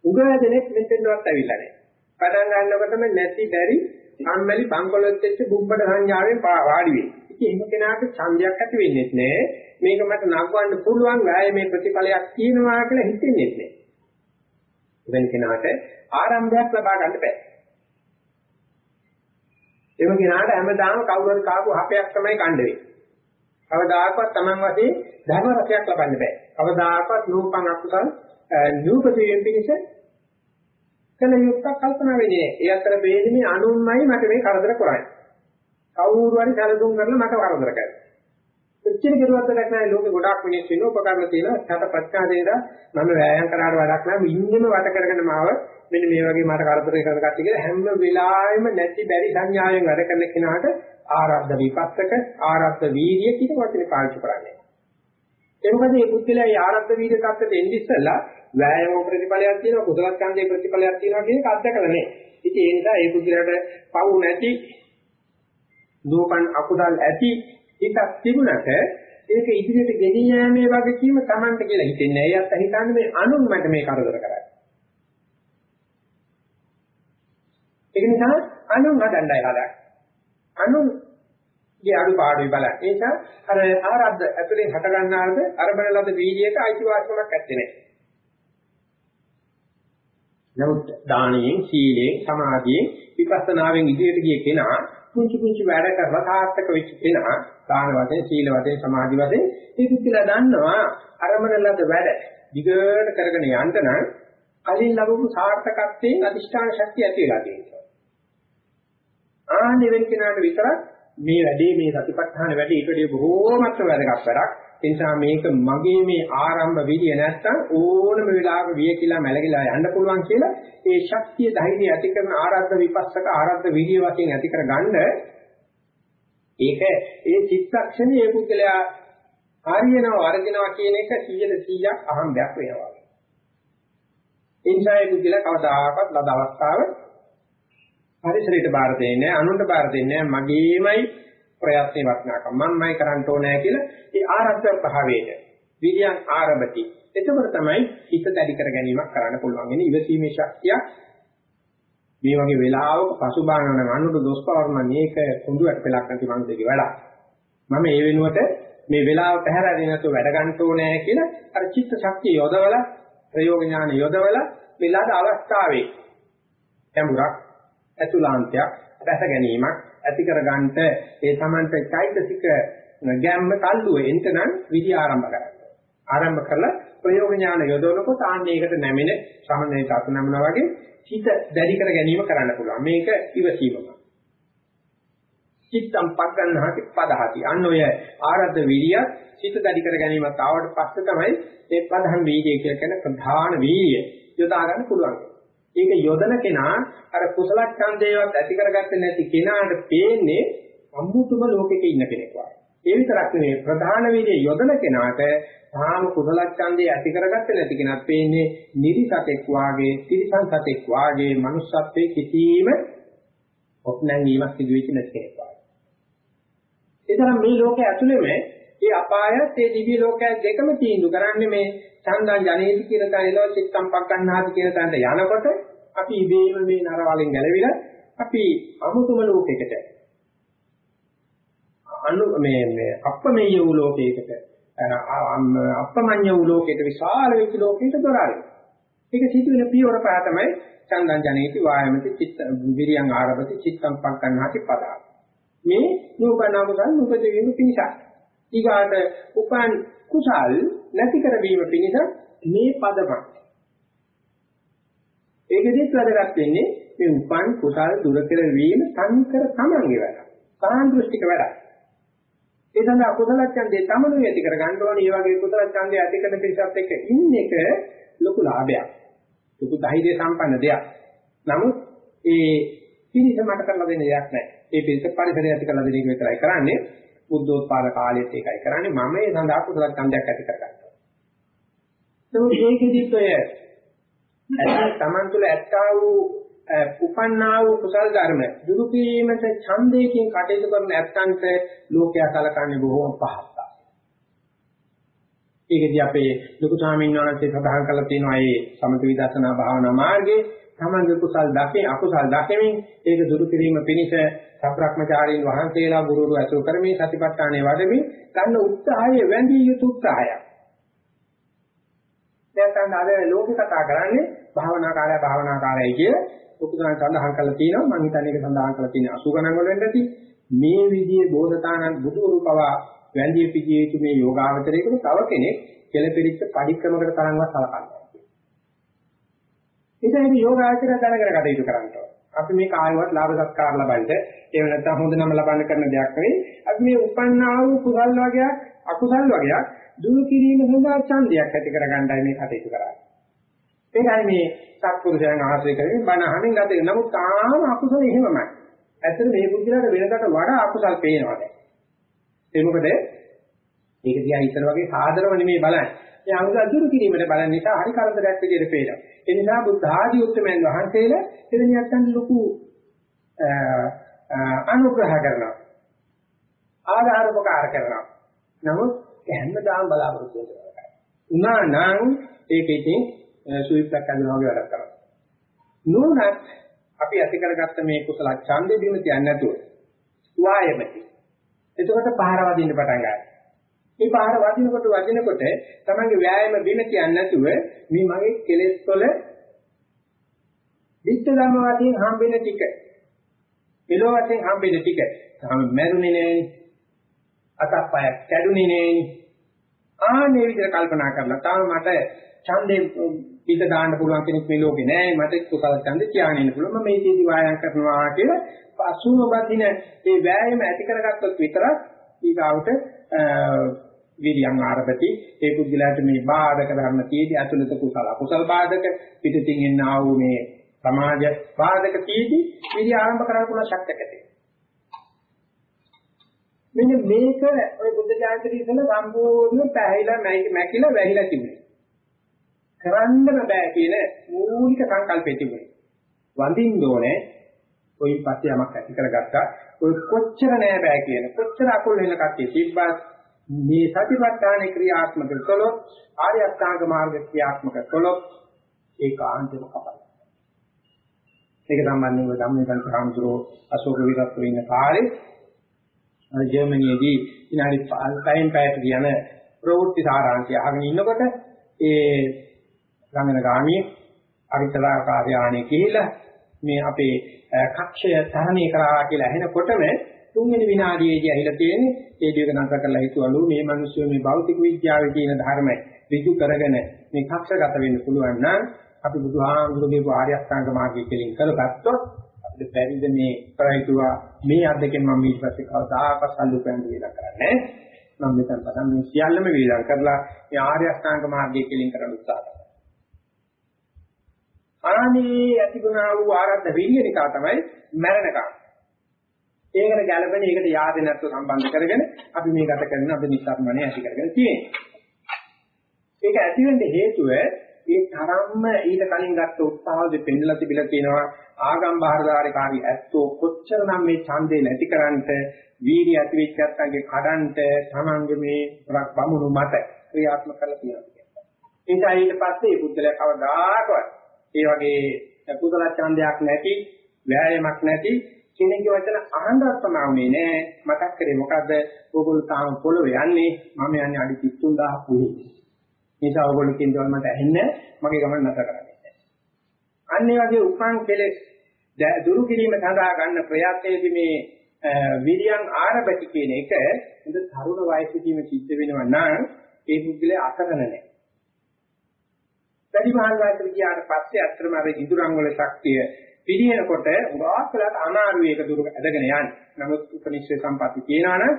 උගදෙනෙක් මෙතෙන්වත් ඇවිල්ලා නැහැ. පටන් ගන්නකොටම නැති බැරි සම්මැලි බංකොලොත් වෙච්ච බුබ්බඩ සංඥාවෙන් වාඩි වෙයි. ඉතින් එහෙම කෙනාට ඡන්දයක් ඇති වෙන්නේ නැහැ. මේක මට නගවන්න පුළුවන් වෑයමේ ප්‍රතිඵලයක් තියෙනවා කියලා හිතෙන්නේ නැහැ. එවැනි කෙනාට ආරම්භයක් ලබා ගන්න බෑ. එවැනි කෙනාට හැමදාම කවුරු හරි කාපු හපයක් තමයි කණ්ඩ වෙන්නේ. කවදාකවත් Taman වශයෙන් ධර්ම රසයක් ලබන්න බෑ. කවදාකවත් නූපන් අකුසල් නූපදීයෙන් පිණිස කළ යුක්තක් කල්පනා වෙන්නේ. ඒ අතර වේදනේ අනුන්මයි මට මේ කරදර කරන්නේ. කවුරු හරි සැලසුම් කරලා මට කරදර කරනවා. එච්චර කෙරුවත් වැඩක් නැහැ. ලෝකේ ගොඩාක් මිනිස්සු ඉන්න උපකරණ තියෙනවා. ඡට ප්‍රඥාදේද මම වෑයම් කරාට වැඩක් නැහැ. ඉන්නෙම වට කරගෙන මාව මෙන්න මේ වගේ මට කරදරේ කරගත්ත කියලා හැම වෙලාවෙම නැති බැරි සංඥාවෙන් වැඩ කරන කෙනාට ආරද්ධ විපස්සක ආරද්ධ වීර්ය කියන වචනේ පාවිච්චි කරන්නේ. ඒ මොකද මේ බුද්ධිලයි ආරද්ධ වීර්ය tattete එන්නේ ඉස්සලා වෑයම ප්‍රතිඵලයක් තියෙනවා කුසල ඡන්දේ ප්‍රතිඵලයක් තියෙනවා කියන එක අත්දකලා නැහැ. ඉතින් ඒ නිසා ඒ බුද්ධිලට පවු නැති නූපන් අකුසල් ඇති හිතක් තිබුණට ඒක ඉදිරියට ගෙනිය යෑමේ වගකීම Tamanට කියලා හිතෙන්නේ. ඒ අත්ත හිතන්නේ මේ අනුන් මට මේ කරදර කරන්නේ. ඒක නිසා අනුන් හදන්නයි හදන්නේ. අනුන් ගේ අඩුපාඩු බලන්න. ඒ නිසා අර ආරද්ධ ඇතුලේ හට ගන්නාද අරබන ලද වීර්යයට අයිතිවාසිකමක් ඇත්තේ නැහැ. නමුත් දානයෙන්, සීලයෙන්, සමාධියෙන්, විපස්සනාවෙන් ඉදිරියට ගිය කෙනා පුංචි පුංචි වැඩ කරලා සාර්ථක වෙච්ච කෙනා දාන වශයෙන් සීල වශයෙන් සමාධි වශයෙන් මේ පුද්ගලයා දන්නවා අරමන ලද වැඩ දිගට කරගෙන යන්න නම් කලින් ලැබපු සාර්ථකත්වයෙන් අදිෂ්ඨාන ශක්තිය ඇති වෙලා තියෙනවා. ආනෙ වෙන කෙනාට විතරක් මේ වැඩේ මේ සතිපට්ඨාන වැඩේ ඊට වඩා බොහෝමත්ම වැදගත් වැඩක්. ඒ නිසා මේක මගේ මේ ආරම්භ විදිය නැත්තම් ඕනම වෙලාවක විය කියලා මැලගිලා යන්න පුළුවන් කියලා ඒ ශක්තිය ධෛර්යය ඇති කරන ආරද්ධ විපස්සක ආරද්ධ විදිය වශයෙන් ඇති කරගන්න ඒක ඒ චිත්තක්ෂණයේ ඒ පුද්ගලයා හරියනවා වර්ධිනවා කියන එක 100%ක් අහම්බයක් වෙනවා. ඒ නිසා ඒ පුද්ගලයා කවදාකවත් ලද අවස්ථාව පරිසරයට බාර දෙන්නේ නැහැ අනුන්ට බාර දෙන්නේ නැහැ මගේමයි ප්‍රයත්නේ වටනාකම මම්මයි කරන්න ඕනේ කියලා ඒ ආරද්ධ භාවයට විද්‍යං ආරභති එතකොට තමයි හිත දැඩි කර ගැනීමක් කරන්න පුළුවන්. වෙන්නේ ඉවසීමේ ශක්තිය මේ වගේ වෙලාවක පසුබාහන අනුර දොස් පවර්ම මේක කුඳුවට පෙලක් නැති මනුස්සයෙක් වැඩක්. මම ඒ වෙනුවට මේ වෙලාව පැහැරගෙන නැතුව වැඩ ගන්න ඕනේ කියලා අර චිත්ත ශක්තිය යොදවලා ප්‍රයෝග ඥාන යොදවලා මෙලද අවස්ථාවේ ගැඹුරක් අතුලාන්තයක් දැස ගැනීමක් ඇති කර ගන්නට ඒ Tamante චෛතසික ගැම්ම තල්ලුව එන්ටනම් විදි ආරම්භ කරගන්න. ආරම්භ කරලා ප්‍රයෝග ඥාන යොදවනකොට ආන්නේකට නැමෙන සමනයට අත නැමනවා වගේ හිත දැඩි කර ගැනීම කරන්න පුළුවන්. මේක ඉවසීමක්. චිත්තම් පග්ගන්හති පදහති. අන්න ඔය ආරද්ධ විරිය චිත්ත දැඩි කර ගැනීමත් ආවට පස්සේ තමයි මේ ප්‍රධාන වීර්යය කියලා කියන ප්‍රධාන වීර්යය යොදා ගන්න පුළුවන්. ඒක යොදන කෙනා අර කුසල ඡන්දේවත් ඇති කරගත්තේ නැති කෙනාට පේන්නේ අමුතුම ලෝකෙක ඉන්න කෙනෙක් වගේ. ඒ විතරක් නෙවෙයි ප්‍රධාන වීර්යය යොදන කෙනාට තාම කුසල ඡන්දේ ඇති කරගත්තේ නැති කෙනාට පේන්නේ නිරිසතෙක් වාගේ, තිරිසන් සතෙක් වාගේ, manussත්වයේ කිසිම ඔප්නැංගීමක් සිදු වෙච්ච නැති කෙනෙක් වාගේ. ඒතරම් මේ ලෝකයේ ඇතුළෙම ඒ අපායත් ඒ දිව්‍ය ලෝකයත් දෙකම තීන්දුව කරන්නේ මේ චන්දං ජනේති කියන තැනලෝ චිත්තම් පක්කන්නාති කියන තැනට යනකොට අපි ඉබේම මේ නරවලින් ගැලවිලා අපි අමුතුම ලෝකයකට අනු මේ මේ අපමෙය වූ ලෝකයකට අපමඤ්ඤ වූ ලෝකයකට විශාල වෙච්ච ලෝකයකට දොරාරයි. ඒක සිදුවෙන පියවර පහ තමයි චන්දං ජනේති වායමති චිත්ත විරියං ආරභති චිත්තම් පක්කන්නාති පදා. මේ නූපනාමයන් උපදෙවීම පිණිසයි. ඊගාට උපන් කුසල් නැති කරවීම පිණිස මේ පදමක්. ඒකෙදිත් වැදගත් වෙන්නේ මේ උපන් කුසල් දුර කෙරවීම සංකර තමන්ගේ වැඩ. සාන්දෘෂ්ටික වැඩ. ඒ සඳහා කුසල ඡන්දේ තමනු ඇති කර ගන්න ඕනේ. මේ වගේ කුසල ඡන්දේ ඇති කරන පිරිසත් එක්ක ඉන්න එක ලොකු ලාභයක්. ලොකු ධෛර්ය සම්පන්න දෙයක්. නමුත් ඒ පිරිස මට කරලා දෙන්න දෙයක් නැහැ. ඒ පිරිස පරිසරය ඇති කරලා දෙන එක විතරයි කරන්නේ. බුද්ධෝත්පාද කාලයේත් ඒකයි කරන්නේ. මම ඒ සඳහා කුසල ඡන්දයක් ඇති කරගන්නවා. නමුත් ඒකෙදිත් ඔය ඇත්ත තමන් තුළ ඇත්තා වූ උපන්නා වූ කුසල් ධර්ම දුරු කිරීමට ඡන්දයෙන් කටයුතු කරන නැත්තන්ට ලෝකයා සලකන්නේ බොහෝම පහත්. ඒකදී අපේ ලොකු ස්වාමීන් වහන්සේ සඳහන් කරලා තියෙනවා මේ සමථ විදර්ශනා භාවනා මාර්ගයේ තමන්ගේ කුසල් දකේ අකුසල් දකෙමින් ඒක දුරු කිරීම පිණිස සබ්‍රක්‍මචාරීන් වහන්සේලා ගුරුවරු ඇසුරු කරමින් සතිපට්ඨානයේ වඩමින් ගන්න උත්සාහය වැඳිය යුතු උත්සාහයක්. දැන් අද ලෝකේ කතා කරන්නේ භාවනා කාලය භාවනා කාලයයි කිය උපුදාන සඳහන් කරලා තියෙනවා. මම හිතන්නේ ඒක සඳහන් කරලා තියෙන 80 ගණන් වල වෙන්න ඇති. මේ විදිහේ බෝධතානන් බුදුරු පවා වැඳිය පිළිය යුතු මේ යෝගාවචරයේකට තව කෙනෙක් කෙලපිරිච්ච පරික්‍රමකට තරම්වත් සලකන්නේ ඉතින් මේ යෝගාචරය දැනගෙන කටයුතු කරන්න ඕනේ. අපි මේ කායවත් ලාභ සත්කාර ලබන්න, එහෙම නැත්නම් හොඳ නම ලබන්න කරන දෙයක් නෙවෙයි. අපි මේ උපන්නා වූ කුසල් වගේක් අකුසල් වගේක් දුරු කිරීම සඳහා ඡන්දයක් ඇති කරගන්නයි මේ කටයුතු කරන්නේ. ඒකයි මේ සත්පුරුෂයන් ආශ්‍රය කරගෙන බණ අහමින් ගත වෙන. නමුත් තාම අකුසල එහෙමමයි. ඇත්තට මේ බුද්ධිලාට වෙනකට වඩා අකුසල් පේනවා දැන්. ඒ මොකද? මේක දිහා ඉතර වගේ සාධරව නෙමෙයි බලන්නේ. මේ අනුගත දුරු කිරීමට බලන නිසා හරි කරදරයක් විදිහට පේනවා. ඒ නිසා බුද්ධ ආදී උත්තරමයන් වහන්සේලා එවැනි නැත්තන් ලොකු අනුග්‍රහ කරනවා. ආධාර උපකාර කරනවා. නමුත් හැමදාම බලාපොරොත්තු වෙනවා. උනා නම් ඒක ඉතින් සුවිප්පක් අඳිනවා වගේ වැඩක් කරනවා. නෝනත් අපි ඇති කරගත්ත මේ කුසල ඡන්දෙ බිම තියන්නේ නැතුව වායමති. එතකොට පහර වදින්න පටන් ගන්නවා. මේ පාර වදිනකොට වදිනකොට තමන්ගේ ව්‍යායාම බිම කියන්නේ නැතුව මේ මගේ කෙලෙස් වල විත්ත ධර්ම වශයෙන් හම්බෙන ටික. මෙලෝ වශයෙන් හම්බෙන ටික. තමයි මරුනේ නෑනේ. අතප්පය කැඩුනේ නෑනේ. ආනේ විදිහට කල්පනා කරලා තාම මට ඡන්දේ පිට දාන්න පුළුවන් කෙනෙක් මේ ලෝකේ නෑ මට කුසල ඡන්දේ තියාගෙන ඉන්න පුළුවන්. මම මේ ජීවි වායම් කරනවා කියලා පසුම බදින ඒ වෑයම ඇති කරගත්තොත් විතරක් ඊගාවට විරියන් ආරභති ඒ පුද්ගලයාට මේ බාධක ධර්ම තියෙදි අතුලත කුසල කුසල බාධක පිටින් එන්නා වූ මේ සමාජ බාධක තියෙදි විරිය ආරම්භ කරන්න පුළුවන් ශක්තියකට මෙන්න මේක ඔය බුද්ධ ඥානතර ඉතල සම්පූර්ණ පැහැිලා මැකිලා වැහිලා තිබුණේ කරන්න බෑ කියන මූලික සංකල්පය තිබුණේ. වඳින්න ඕනේ. ඔයින් පස්සේ යමක් ඇති කරගත්තා. ඔය කොච්චර නෑ බෑ කියන කොච්චර අකුල් වෙන කට්ටිය තිබ්බත් මේ සතිපට්ඨාන ක්‍රියාත්මක කළොත් ආර්ය අෂ්ටාංග මාර්ග ක්‍රියාත්මක කළොත් ඒකාන්තව කපයි. ඒක සම්බන්ධව ධම්මවිකල්ප රාමතුරෝ අශෝක විරත්ව ඉන්න කාලේ ජර්මනියේදී විනාඩි 5න් පැයට කියන ප්‍රවෘත්ති සාරාංශය අහගෙන ඉන්නකොට ඒ ළඟන ගාමියේ අරිතලාකාර්යාණේ කියලා මේ අපේ කක්ෂය තරණය කරා කියලා ඇහෙනකොටම තුන්වෙනි විනාඩියේදී ඇහිලා තියෙන්නේ ඒ දෙක නතර කරලා හිතුවලු මේ මිනිස්සු මේ භෞතික විද්‍යාවේ තියෙන ධර්ම ඍජු කරගෙන මේ කක්ෂගත වෙන්න පුළුවන් නම් අපි බුදුහාමුදුරගේ ආර්ය අෂ්ටාංග මාර්ගය කෙලින් කරගත්තොත් අපිට බැරිද මේ කරයිතුවා මේ අද්දකින් මම ඊට පස්සේ කවදාකවත් සම්ලුපෙන් වේලා කරන්නේ මම මෙතන පටන් මේ සියල්ලම වේලා කරලා මේ ආර්ය අෂ්ටාංග මාර්ගය කෙලින් කරන්න උත්සාහ කරනවා. අනේ ඇතිගුණා වූ ආරද්ධ විරියනිකා තමයි මරණකම්. ඒකට ගැළපෙන ඒකට yaadේ නැත්ව සම්බන්ධ කරගෙන අපි මේ ගත කරන අද නිස්සාරණය ඇති කරගෙන තියෙනවා. ඒක ඇති වෙන්න හේතුව ඒ තරම්ම ඊට කලින් ගත්ත උත්සාහවද පෙන්නලා තිබිලා තියෙනවා ආගම් බාහිරදාරිකාරී ඇත්තෝ කොච්චරනම් මේ ඡන්දේ නැතිකරන්ට වීර්ය ඇති වෙච්ච නැත්නම්ගේ කඩන්ට තමන්ගේ මේ බමුණු මත ක්‍රියාත්මක කරලා තියෙනවා. එනිසා ඊට පස්සේ බුද්ධලයා කවදාකවත් ඒ වගේ කුසල ඡන්දයක් නැති වෑයමක් නැති කෙනෙක්ගේ වචන අහන්නවත් තමයි නෑ. මතක් කරේ මොකද්ද? ඕගොල්ලෝ තාම පොළොවේ යන්නේ. මම යන්නේ අඩි 33000 පුහි නිසා ඕගොල්ලෝ කියන දේවල් මට ඇහෙන්නේ මගේ ගමන නැතර කරන්නේ අන්න ඒ වගේ උපන් කෙලෙස් දුරු කිරීම සඳහා ගන්න ප්‍රයත්නයේදී මේ විරියන් ආරබති කියන එක හොඳ තරුණ වයසේදීම සිද්ධ වෙනවා නම් ඒ පුද්ගලයා අසරණ නැහැ වැඩි මහල් වයසට ගියාට පස්සේ අත්‍තරම අර ඉදුරංග වල ශක්තිය පිළිහෙනකොට උගාක් වෙලාට අමාරු එක දුර ඇදගෙන යන්නේ. නමුත් උපනිෂේ සම්පatti කියනවනම්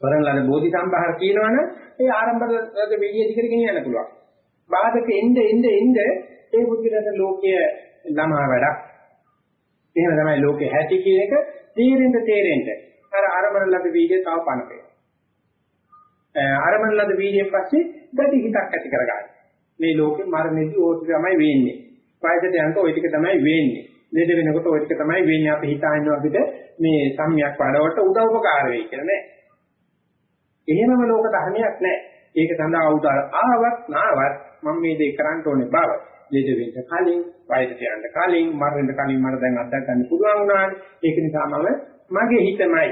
වරණලන බෝධි සම්භාර කියනවනම් ඒ ආරම්භක වෙලිය දිගට ගෙනියන්න පුළුවන්. බාධක එන්න එන්න එන්න ඒ බුද්ධිගත ලෝකයේ ළමා වැඩක්. එහෙම තමයි ලෝකේ හැටි කියන එක තීරෙන්න තේරෙන්න. අර ආරම්භන ලද වීර්යය තව පණපේ. ආරම්භන ලද වීර්යයෙන් පස්සේ දැඩි හිතක් ඇති කරගන්න. මේ ලෝකේ මරණයදී ඕක තමයි වෙන්නේ. වයසට යනකොට ওই ටික තමයි වෙන්නේ. ලෙඩ වෙනකොට ওই ටික තමයි වෙන්නේ. අපි හිතාන්නේ අපිට මේ සම්මියක් වඩවට උදව් උපකාර වෙයි කියලා නෑ. එහෙමම ලෝක ධර්මයක් නෑ. ඒක සඳහා උදාර ආවත් නාවත් මම මේ දේ කරන්න ඕනේ බව. ලෙඩ වෙන්න කලින්, වයසට යන්න කලින්, මරණයට කලින් මට දැන් අත්දැක ගන්න පුළුවන් වුණානේ. ඒක නිසා මම මගේ හිතමයි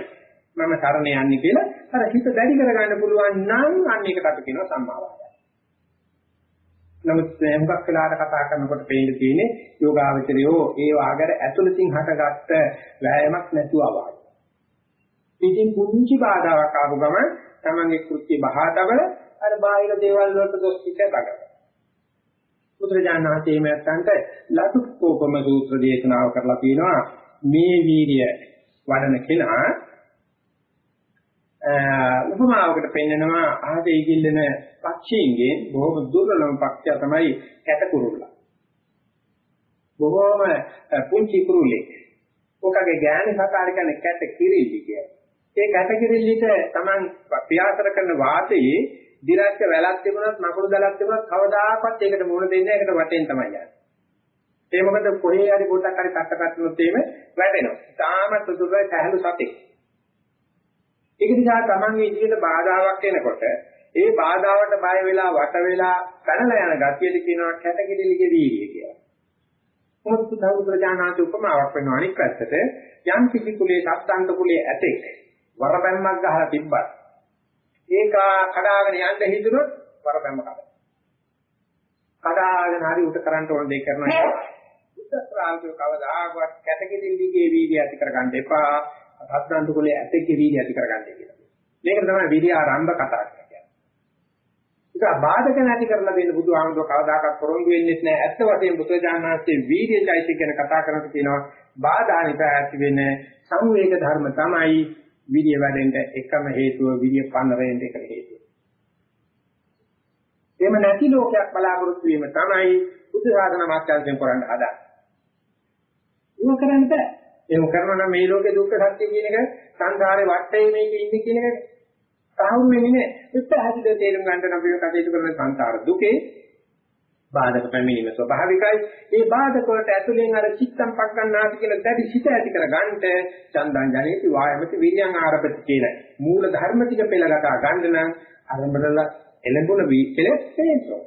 මම සරණ යන්නේ කියලා අර හිත දැඩි කරගන්න පුළුවන් නම් අන්න ඒකට අපි කියනවා සම්මාවාදය. නමුත් හුඟක් වෙලාවට කතා කරනකොට පේන්න තියෙන්නේ යෝගාවචරයෝ ඒ වාගර ඇතුළතින් හටගත්ත වෑයමක් නැතුව ආවා. ඉතින් පුංචි බාධාවක් ආපු ගම තමන්ගේ කෘත්‍ය බහා තබල අර බාහිර දේවල් වලට දොස් පිට බගන. බුදුරජාණන් වහන්සේ මේකට ලතුක්කෝපම සූත්‍ර දේශනාව කරලා තියෙනවා මේ වීර්ය වඩන කෙනා උපමාවකට පෙන්නනවා ආදී ඉගිල්ලන පක්ෂීන්ගේ බොහොම දුර්ලභම පක්ෂය තමයි කැටකුරුල්ලා. බොහොම පුංචි කුරුල්ලෙක්. ඔකගේ ගෑණි සකාර කියන්නේ කැට කිරිලි කියන්නේ. ඒ කැට කිරිල්ලිට Taman ප්‍රයාස කරන වාතයේ දිරක්ක වැලක් තිබුණත් නකුරු දලක් තිබුණත් කවදාකවත් ඒකට මුහුණ දෙන්නේ ඒකට වටෙන් තමයි යන්නේ. ඒ මොකද කොහේ හරි පොඩක් හරි කට්ට කටනොත් එහෙම වැටෙනවා. තාමත් දුර්වල සහැලු සතෙක්. ඒක නිසා තමන්ගේ ඉදිරියට බාධාවක් එනකොට ඒ බාධාවට බය වෙලා වට වෙලා පැනලා යන ගතියද කියනවා කැටකිරිලිගේ වීර්යය කියලා. මොකද සුදු ප්‍රජානාති උපමාවක් වෙනවා අනික් පැත්තට යම් කිසි කුලේ සත්ත්න්ත කුලේ ඇතෙක් වරබැම්මක් ගහලා තිබ්බත් ඒක කඩාගෙන යන්න හිතුනොත් වරබැම්ම කඩ. කඩාගෙන හරි උට කරන්න ඕන දෙයක් කරනවා. බුද්ධ ශ්‍රාවකව කවදාකවත් කැටකිරිලිගේ වීර්යය ඇති කරගන්න එපා. සත්ත්න්ත කුලේ ඇතෙක්ගේ වීර්යය ඇති කරගන්න කියලා. මේකට තමයි විරිය ආරම්භ කතා කරන්නේ. ඒක බාධක නැති කරලා දෙන්න බුදුහාමුදුර කවදාකවත් පොරොන්දු වෙන්නේ නැහැ. ඇත්ත වශයෙන්ම බුදුජානනාංශයේ වීර්යයිති කියන කතා කරනකොට කියනවා බාධා නිසා ඇති වෙන සංවේග ධර්ම තමයි විරිය වැඩෙන්න එකම හේතුව විරිය පන්නරෙන්න එක හේතුව. එහෙම නැති ලෝකයක් බලාපොරොත්තු වීම තමයි බුදු සාධන මාත්‍යන්තයෙන් කරන්න හදන්නේ. ඒක කරන්න බෑ. එහෙම කරනවා නම් මේ ලෝකේ දුක්ඛ සත්‍ය කියන එක සංසාරේ වටේ මේක ඉන්නේ කියන එක සාහුරු වෙන්නේ නැහැ. ඒත් ඇහිද තේරුම් ගන්න අපි කටයුතු කරන සංසාර දුකේ බාධක පැමිණීම ස්වභාවිකයි. මේ බාධක වලට ඇතුලෙන් අර චිත්තම් පක් ගන්නාති කියලා දැඩි සිත ඇති කර ගන්නට චන්දං ජනේති වායමති විඤ්ඤාණ ආරපති කියන මූල ධර්ම ටික පෙළගතා ගන්න නම් අරඹරල එළඹුණ වී කෙලෙස් තේරෙනවා.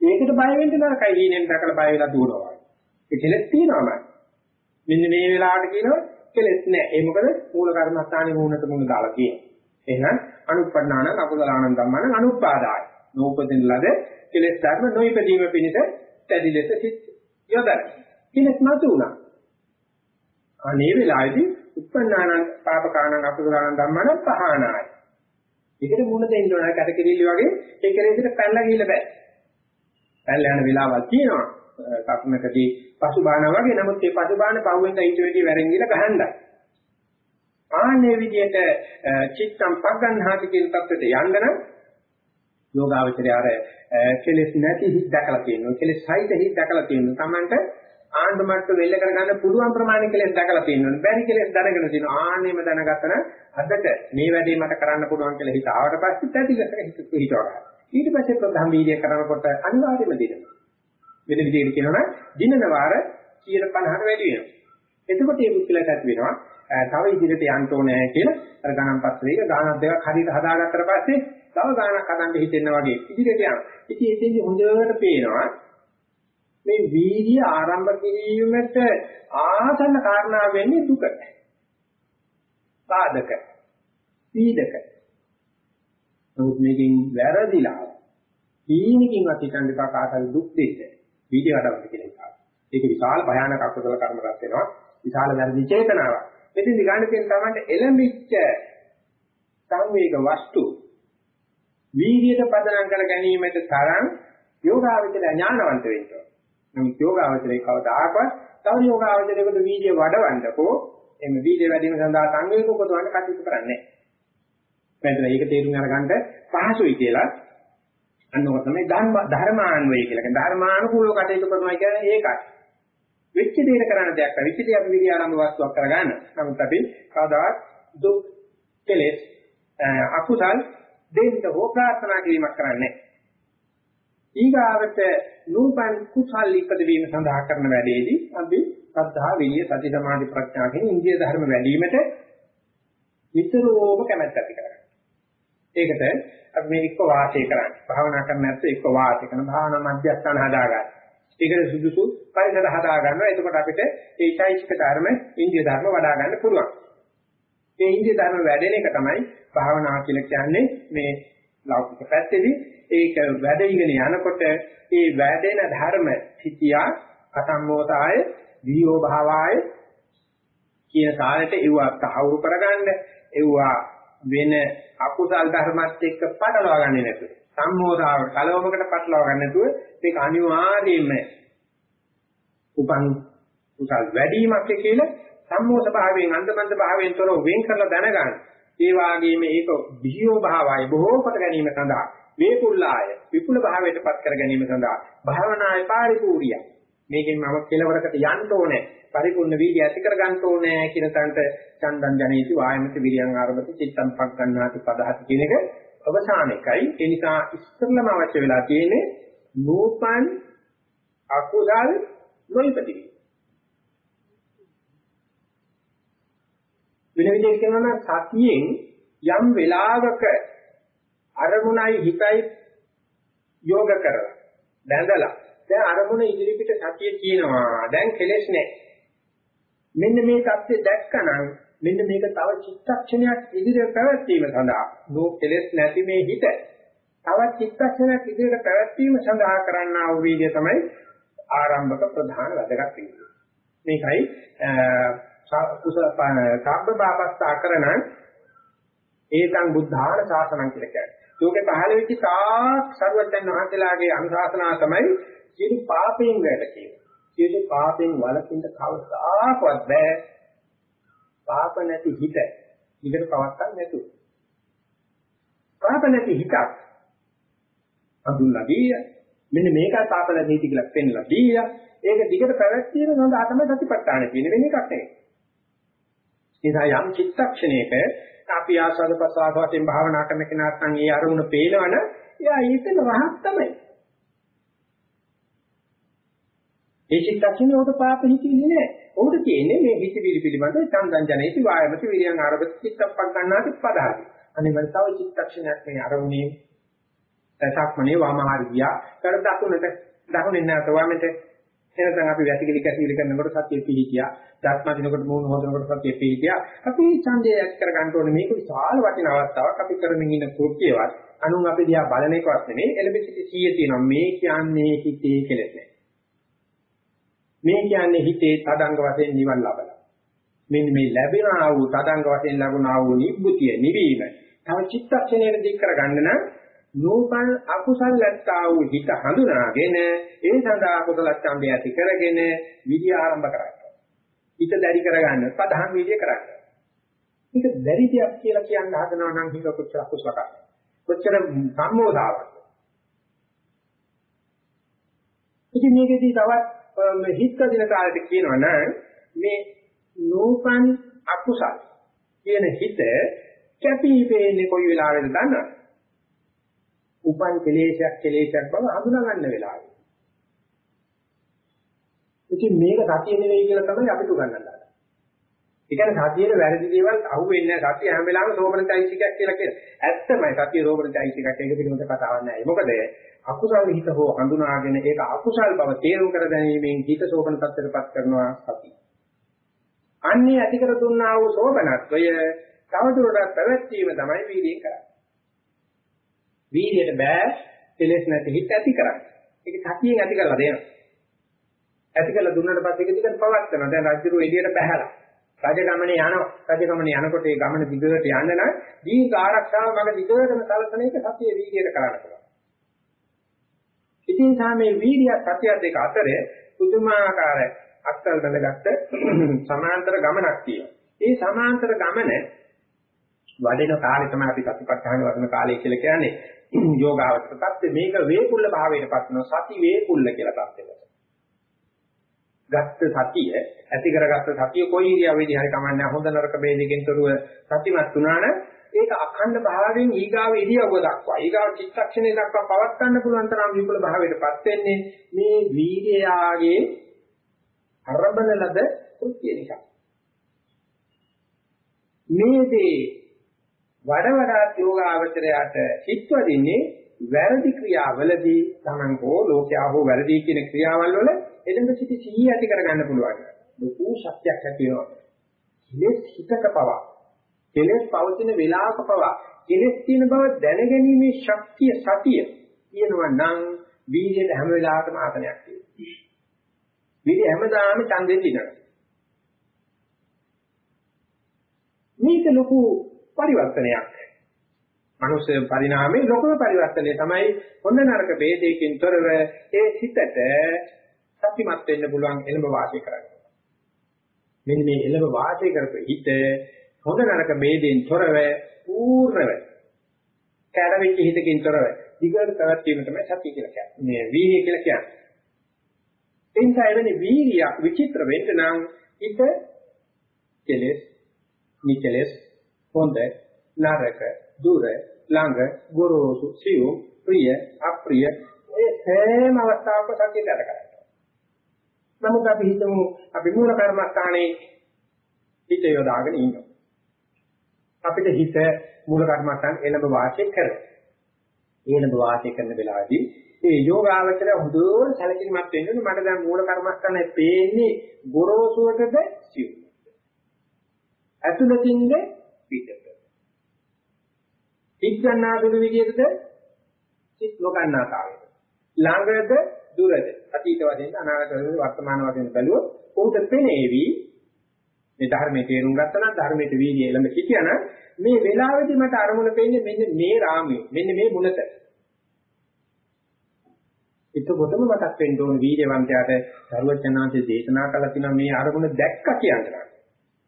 ඒකට බය වෙන්න නරකයි. ඊනෙන් දැකලා බය වෙලා දුවනවා. ඒ කෙලෙස් තියෙනවාමයි. මෙන්න මේ වෙලාවට කියනවා කෙලෙස් නෑ. ඒ මොකද මූල කර්මස්ථානේ මූණට මුණ දාලා තියෙනවා. එහෙනම් අනුප්පන්නාන අකුසලානං ධම්මන අනුපාදාය. නූපදින ලද කෙලෙස් ධර්ම නොයිපදීම පිණිස දැඩි ලෙස සිත් යොදයි. කෙලෙස් නැතු උනා. අනේ වෙලාවේදී උපන්නාන පාපකාණං අකුසලාණං ධම්මන පහනායි. ඒකට මුණ දෙන්න ඕන කැටකිරිලි වගේ ඒ කෙලෙසට පැනලා ගිහිල්ලා බෑ. පැනලා යන වෙලාවල් තියෙනවා. කප්නකදී පසුබාන වගේ නමුත් මේ පසුබාන පහුවෙන්ද ඊට වෙඩි වැරෙන් ගිහලා ගහන්නයි. ආන්නේ විදිහට චිත්තම් පග්ගන්හාති කියන தත්ත්වයට යන්න නම් යෝගාවචරය අර කෙලෙස් නැති හිත් දැකලා තියෙනවා. කෙලෙස් සහිත හිත් දැකලා තියෙනවා. Tamanට ආණ්ඩුමට්ට වෙල්ල කරගන්න පුළුවන් ප්‍රමාණය කෙලෙස් දැකලා තියෙනවා. බැරි කෙලෙස් දැනගෙන තියෙනවා. ආන්නේම දැනගත්තන අදට මේ වැඩේ මට කරන්න පුළුවන් කියලා හිත ආවට පස්සේ ඇතිලක හිත පිටවගන්න. ඊට පස්සේ ප්‍රධාන වීර්ය කරනකොට අනිවාර්යයෙන්ම දිනනවා. වෙන විදිහකට කියනවා දිනන වාර 150ට වැඩි වෙනවා. එතකොට මේ මුත්‍ලට ඇති වෙනවා. තව ඉදිරියට යන්න ඕනේ කියලා අර ගණන් පත්‍රයක ගානක් දෙකක් හරියට හදාගත්තට පස්සේ තව ගානක් හදන්න හිතෙනවා වගේ ඉදිරියට යනවා. ඉතින් එතෙන්දි හොඳට පේනවා මේ වීර්ය ආරම්භ කිරීමට ආසන්න කාරණා වෙන්නේ දුක. සාධක. පීඩක. නමුත් මේකෙන් වැරදිලා ඊනිකින්වත් හිතන්න එපා කාටද දුක් දෙන්න. වීර්ය වඩවන්න කියලා එකක්. ඒක විශාල භයානක අකුසල කර්ම රැස් වෙනවා. විශාල වැරදි චේතනාවක්. මෙතෙන් දිගාන තියෙන තමයි එළඹිච්ච සංවේග වස්තු වීර්යයට පදනම් කර ගැනීමට තරම් යෝගාවචර ඥානවන්ත වෙන්න ඕන. නමුත් යෝගාවචරයේ කවදාකවත් තව යෝගාවචරයකට වීර්ය වඩවන්නකෝ එමෙ වීර්ය වැඩි වීම සඳහා සංවේග උපදවන්න කටයුතු කරන්නේ නැහැ. මේක තේරුම් අරගන්න පහසුයි කියලා අන්නව තමයි ධර්ම ධර්මාන්වය කියලා කියන්නේ ධර්මානුකූලව කටයුතු කරනවා කියන්නේ ඒකයි. වෙච්ච දෙයක කරන්න දෙයක් නැහැ. වෙච්ච දේ අපි විරිය ආරම්භ වස්තුවක් කරගන්න. නමුත් අපි කවදාවත් දුක් කෙලෙස් අකුසල් දෙන්න හෝ ප්‍රාර්ථනා කිරීමක් කරන්නේ නැහැ. ඊගාවට නූපන් කුසල් ඉපදවීම සඳහා කරන වැඩේදී අපි සද්ධා විරිය සති සමාධි ප්‍රඥා කියන ඉන්දිය ධර්ම වැඩිවීමට විතරෝම කැමැත්ත ඇති කරගන්න. ඒකට අපි මේ එක්ක වාසය කරන්නේ. භාවනා කරන්න නැත්නම් එක්ක වාසය කරන භාවනා මධ්‍යස්ථාන හදාගන්න. ඒකට සුදුසු පරිසර හදා ගන්නවා. එතකොට අපිට ඒ චෛතසික ධර්ම ඉන්දිය ධර්ම වඩා ගන්න පුළුවන්. මේ ඉන්දිය ධර්ම වැඩෙන එක තමයි භාවනා කියලා කියන්නේ මේ ලෞකික පැත්තේදී ඒක වැඩිගෙන යනකොට ඒ වැඩෙන ධර්ම සිටියා අසම්මෝතාය වියෝ භාවාය කියන කාලෙට ඒවා තහවුරු කරගන්න ඒවා වෙන අකුසල් ධර්මات එක්ක පටලවා ගන්නේ නැතුව සම්මෝධාව කලවමකට පටලවා ගන්න නැතුව මේක අනිවාර්යයෙන්ම උපන් කුසල් වැඩිවීමක් කියලා සම්මෝධ භාවයෙන් අන්දමන්ද භාවයෙන් තොරව වෙන් කරලා දැනගන්න. ඒ වාගේම ඒක බිහියෝ භාවය බොහෝ කොට ගැනීම සඳහා වේකුල්ලාය විපුල භාවයට පත් කර ගැනීම සඳහා භාවනාය පාරිපූර්ණිය මේකෙන් මම කෙලවරකට යන්න ඕනේ. පරිපූර්ණ වීර්ය ඇති කර ගන්න ඕනේ කියන තැනට චන්දන් ජනේති වායමති විරියං ආරම්භති චිත්තම් පක්ඛන්නාති පදහති කියන එක අවසාන එකයි. ඒ නිසා ඉස්සෙල්ලම අවශ්‍ය වෙලා තියෙන්නේ නූපන් අකුසල් නොයිපදී වෙන විදිහට කියනවා නම් සතියෙන් යම් වෙලාවක අරමුණයි හිතයි යෝග කරලා බැඳලා දැන් අරමුණ ඉදිරිපිට සතිය කියනවා. දැන් කෙලෙස් නැහැ. මෙන්න මේ தත්ත්වය දැක්කනම් මෙන්න මේක තව චිත්තක්ෂණයක් ඉදිරියට පැවැත්වීම සඳහා. නෝ කෙලෙස් නැති මේ හිත තවත් චිත්තක්ෂණයක් ඉදිරියට පැවැත්වීම සඳහා කරන්නා වූ වීර්ය තමයි ආරම්භක ප්‍රධාන වැදගත් වීර්ය මේකයි කුසල සම්බ බාපස්ථා කරන ඒතං බුද්ධාන ශාසනං කියලා කියන්නේ. ලෝකේ පහළ වෙච්ච තාක් සර්වඥන් වහන්සේලාගේ අනුශාසනා තමයි සියලු පාපයෙන් වැට කියන්නේ. සියලු පාපයෙන් වළකින්න කවදාකවත් බෑ. පාප නැති හිත. ඊකට පවත්තක් නැතුව. පාප නැති හිතක් අඳුල්ලා දීය. මෙන්න මේකයි පාප නැති හිත කියලා පෙන්ලා දීය. ඒක දිගට පැවැත්වීම සඳහා තමයි සතිපට්ඨාන කියන්නේ වෙන එකක් නෙවෙයි. නිසා යම් චිත්තක්ෂණයක අපි ආස්වාද ප්‍රසආස වශයෙන් භාවනා කරන කෙනාට නම් ඒ අරමුණ පේනවන එයා ඊතන රහත් තමයි. ඒ චිත්තක්ෂණේ උඩ පාප හිතින්නේ නැහැ. උඩ තියෙන්නේ මේ හිතවිලි පිළිබඳ චන්දං ජනේති වායමති විරියං ආරබති චිත්තප්පක් ගන්නාති පදාති. අනිවාර්ය තව චිත්තක්ෂණයක් මේ අරමුණේ සක්මනේ වමහාරියා කර දකුණට දකුණෙන් නැත වමට එනසම් අපි වැසිකිලි කැසිකිලි කරනකොට සතිය පිහිටියා. ධර්ම දිනකොට මූණ හොදනකොට සතිය පිහිටියා. අපි ඡන්දය ඇති කර ගන්න ඕනේ මේක විශාල වටින අවස්ථාවක්. අපි කරමින් ඉන්න කෘත්‍යවත් අනුන් අපි දිහා බලන එකවත් නෙමෙයි. එලෙබසිටි 100 තියෙනවා. මේ කියන්නේ හිතේ කෙලෙස් නෑ. මේ කියන්නේ හිතේ තදංග වශයෙන් නිවන් ලබන. මෙන්න මේ ලැබෙනා වූ තදංග වශයෙන් ලැබුණා වූ නිබ්බුතිය නිවීම. තව චිත්තක්ෂණයකට දික් කරගන්න නම් නූපන් අකුසල් නැත්තා වූ හිත හඳුනාගෙන ඒ සඳහා කුසල ඡන්දය ඇති කරගෙන විදි ආරම්භ කරගන්න. හිත දැරි කරගන්න පදහම් විදිය කරගන්න. මේක දැරි දෙයක් කියලා කියන්න හදනවා නම් හිත කොච්චර අකුසලක. කොච්චර සම්මෝධාවක්. ඉතින් මේකෙදී තවත් හිත දින කාලෙට කියනවා නම් මේ නූපන් අකුසල් කියන හිත කැපී පෙනෙන්නේ කොයි වෙලාවෙද දන්නවද? උපන් කෙලේශයක් කෙලේශයක් බව හඳුනා ගන්න වෙලාවේ. ඉතින් මේක සතිය නෙවෙයි කියලා තමයි අපිට උගන්වන්නේ. ඒ කියන්නේ සතියේ වැරදි දේවල් අහුවෙන්නේ නැහැ. සතිය හැම වෙලාවෙම සෝබනයිසිකයක් කියලා කියන. ඇත්තමයි සතිය රෝබනයිසිකයක් ඒක පිළිබඳ කතාවක් නැහැ. මොකද අකුසල හිත හෝ හඳුනාගෙන ඒක අකුසල් බව තේරුම් කර ගැනීමෙන් හිත සෝබන තත්ත්වයටපත් කරනවා සතිය. අන්නේ ඇති කර දුන්නා වූ සෝබනත්වය තවදුරටත් පැවැත්වීම තමයි වීර්යය කරන්නේ. වීර්යයට බෑ කෙලෙස් නැති හිත ඇති කරන්නේ. ඒක සතියෙන් ඇති කරලා දෙනවා. ඇති කරලා දුන්නාට පස්සේ ඒක දිගට පවත් කරනවා. දැන් රජුරු එළියට බහැලා. රජ ගමනේ යනවා. රජ ගමනේ යනකොට ඒ ගමන දිගට යන්න නම් දීර්ඝ ආරක්ෂාව මග දිගටම සලසන එක සතිය වීර්යයට කරන්න පුළුවන්. ඉතින් සාමේ වීර්ය සතිය දෙක අතරේ පුදුමාකාර අත්කල් බඳගත්ත සමාන්තර ගමනක් තියෙනවා. ඒ සමාන්තර ගමන වඩේන කාලේ තමයි අපි සතිපට්ඨාන වඩන කාලය කියලා කියන්නේ. යෝගාවචර තත්ත්වය මේක වේකුල්ල භාවයටපත් වෙනවා සති වේකුල්ල කියලා තත්ත්වයකට. ගත්ත සතිය ඇති කරගත්ත සතිය කොයි ඉරියව්වේදී හරි කමන්නේ හොඳ නරක ભેදකින් තොරව සතිමත් වුණා නම් ඒක අඛණ්ඩ භාවයෙන් ඊගාව ඉරියව්ව දක්වා ඊගාව චිත්තක්ෂණය දක්වා පවත් ගන්න පුළුවන් තරම් විපුල භාවයටපත් වෙන්නේ මේ වීර්යයාගේ අරබන ලද කෘත්‍ය නිසා. මේ දේ වඩ වඩාත් යෝගාවචරයට හිත්වදින්නේ වැරදි ක්‍රියාවලදී Taman හෝ ලෝකයා හෝ වැරදි කියන ක්‍රියාවල් වල එළඹ සිටි සිහිය ඇති කරගන්න පුළුවන්. ලොකු ශක්තියක් ඇති වෙනවා. කෙලෙස් හිතක පවා කෙලෙස් පවතින වේලාවක පවා කෙලෙස් තියෙන බව දැනගැනීමේ ශක්තිය සතිය කියනවා නම් වීර්යයට හැම වෙලාවකම ආතනයක් තියෙනවා. වීර්ය හැමදාම ඡන්දෙන් දිනනවා. මේක ලොකු පරිවර්තනයක්. මනුෂ්‍ය පරිණාමයේ ලොකුම පරිවර්තනය තමයි හොඳ නරක ભેදයකින් තොරව ඒ සිතට සත්‍යමත් වෙන්න පුළුවන් එළඹ වාසය කරගන්න. මෙන්න මේ එළඹ වාසය කරපු හිත හොඳ නරක ભેදයෙන් තොරව පූර්ණව කැඩවෙච්ච හිතකින් තොරව දිගට පැවැත්වීම තමයි සතිය කියලා කියන්නේ. මේ වීර්යය කියලා කියන්නේ. එනිසා එවැනි වීර්යයක් විචිත්‍ර වෙන්න නම් හිත කෙලෙස්, නිකලෙස්, හොඳ නරක දුර ළඟ ගොරෝසු සියුම් ප්‍රිය අප්‍රිය ඒ සෑම අවස්ථාවක සතියට අරගන්න. නමුත් අපි හිතමු අපි මූල කර්මස්ථානයේ හිත යොදාගෙන ඉන්නවා. අපිට හිත මූල කර්මස්ථාන එළඹ වාසය කරනවා. එළඹ වාසය කරන වෙලාවේදී ඒ යෝගාවචර හොඳට සැලකිලිමත් වෙන්න මට දැන් මූල කර්මස්ථානේ පේන්නේ ගොරෝසුවටද සියුම්. ඇතුළතින්ද පිටත. සිත් ගන්නාසුළු විදිහටද? සිත් නොගන්නාතාවයට. ළඟද දුරද? අතීත වශයෙන් අනාගත වශයෙන් වර්තමාන වශයෙන් බැලුවොත් උන්ට පෙනේවි. මේ ධර්මයේ තේරුම් ගත්තා නම් ධර්මයේ වීර්යය ළඟ සිටියන මේ වෙලාවේදී මට අරමුණ පෙන්නේ මෙන්න මේ රාමයේ මෙන්න මේ මුලත එතකොටම මතක් වෙන්න ඕන වීර්යවන්තයාට සර්වඥාන්සේ දේශනා කළා තියෙනවා මේ අරමුණ දැක්ක කියනවා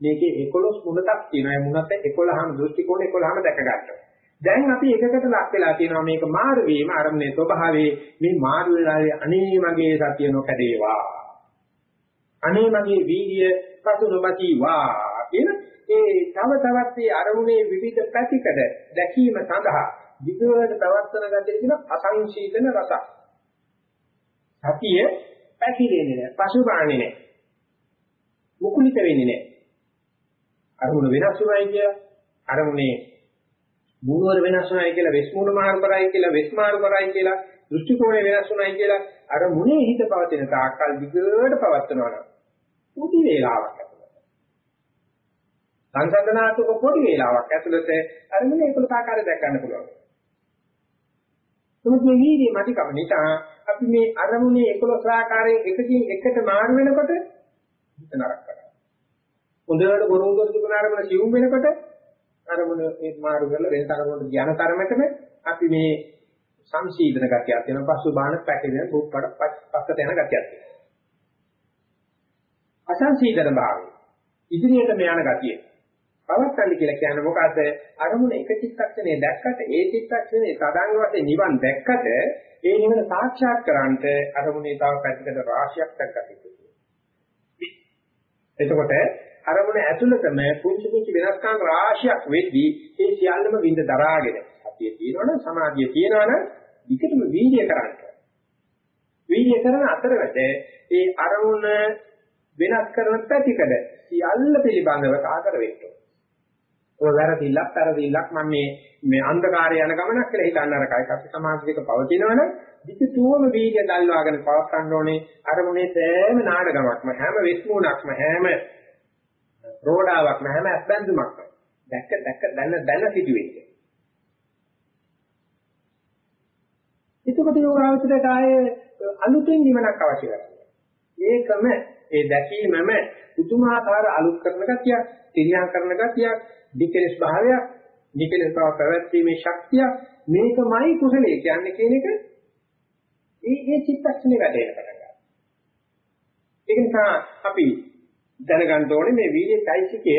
මේකේ 11 මුලක් තියෙනවා. ඒ මුලත් 11ම දෘෂ්ටි කෝණ 11ම දැක ගන්නවා දැන් අපි එකකට ලක් වෙලා තියෙනවා මේක මාරු වීම අරමුණේ ස්වභාවයේ. මේ මාරු වෙලාවේ අනේ මගේ සතිය නොකඩේවා. අනේ මගේ වීර්ය පසු නොබතිවා කියන ඒ තව තවත් මේ අරමුණේ විවිධ පැතිකඩ දැකීම සඳහා විදවලට ප්‍රවර්තන ගතිය කියන අසංශීතන රස සතිය පැතිරෙන්නේ නැහැ පසුබාන්නේ නැහැ. මුකුලිත වෙන්නේ නැහැ. අරමුණ වෙනස් වුණයි කිය අරමුණේ මූණවර වෙනස් වෙනයි කියලා වෙස් මූණ මාරු කරයි කියලා වෙස් මාරු කරයි කියලා දෘෂ්ටි කෝණය වෙනස් වුණයි කියලා අර මුනේ හිත පවතින තාක්කල් දිගට පවත්නවා නම් පොඩි වේලාවක් ඇතුළත සංසන්දනාත්මක පොඩි වේලාවක් ඇතුළත අර මුනේ ඒකල ආකාරය දැක් ගන්න පුළුවන්. මොකද මේ වීර්යය මතිකම නිසා අපි මේ අරමුණේ 11 ආකාරයෙන් එකකින් එකට මාරු වෙනකොට හිත නරක කරනවා. හොඳට ගොනුගොරු තිබුණ අරමුණ සිවුම් වෙනකොට අරමුණ ඒ මාරු කරලා වෙන තරමකට යන තරමටම අපි මේ සංසීදන ගතියක් තියෙනවා පසු බාහන පැකිලෙන රූපපඩ පස්සට යන ගතියක් තියෙනවා. අසංසීදන භාවය ඉදිරියටම යන ගතිය. පවත්තන්න කියලා කියන්නේ මොකද්ද? අරමුණ එක චිත්තක්ෂණේ දැක්කට ඒ චිත්තක්ෂණේ සදාංග වශයෙන් නිවන් දැක්කට ඒ නිවන සාක්ෂාත් කරන්ට අරමුණේ තව පැතිකඩ රාශියක් දැක්කට එතකොට අරමුණ ඇතුළතම පුංචි පුංචි වෙනස්කම් රාශියක් වෙද්දී ඒ සියල්ලම විඳ දරාගෙන සතිය තියෙනවනම් සමාධිය තියෙනවනම් විකටම වීර්ය කරන්න. වීර්ය කරන අතරවැද ඒ අරමුණ වෙනස් කරන පැතිකඩ සියල්ල පිළිබඳව කාතර වෙන්න. ඔය වැරදිල්ලක් වැරදිල්ලක් මම මේ මේ අන්ධකාරය යන ගමනක් කියලා හිතන්න අර කයි අපි සමාජික පවතිනවනම් විචිතුවම වීර්ය දල්වාගෙන පවත්න්න ඕනේ අරමුණේ සෑම නාඩගමක්ම හැම වෙස්මුණක්ම හැම රෝඩාවක්ම හැම අත්බැඳුමක්ම දැක්ක දැක්ක දැන දැන සිදුවෙන්නේ. එතකොට යෝගාවචරයට ආයේ අලුතෙන් නිවනක් අවශ්‍ය කරනවා. ඒකම ඒ දැකීමම පුදුමාකාර අලුත් කරන ගතියක්, තිරියම් කරන ගතියක්, විකලස් භාවයක්, විකලස් බව පැවැත්ීමේ ශක්තිය මේකමයි කුසලයේ කියන්නේ කියන එක ඒ ඒ චිත්තක්ෂණේ වැඩේට පටන් ගන්නවා. ඒක නිසා අපි දැනගන්න ඕනේ මේ වීර්යයිසිකය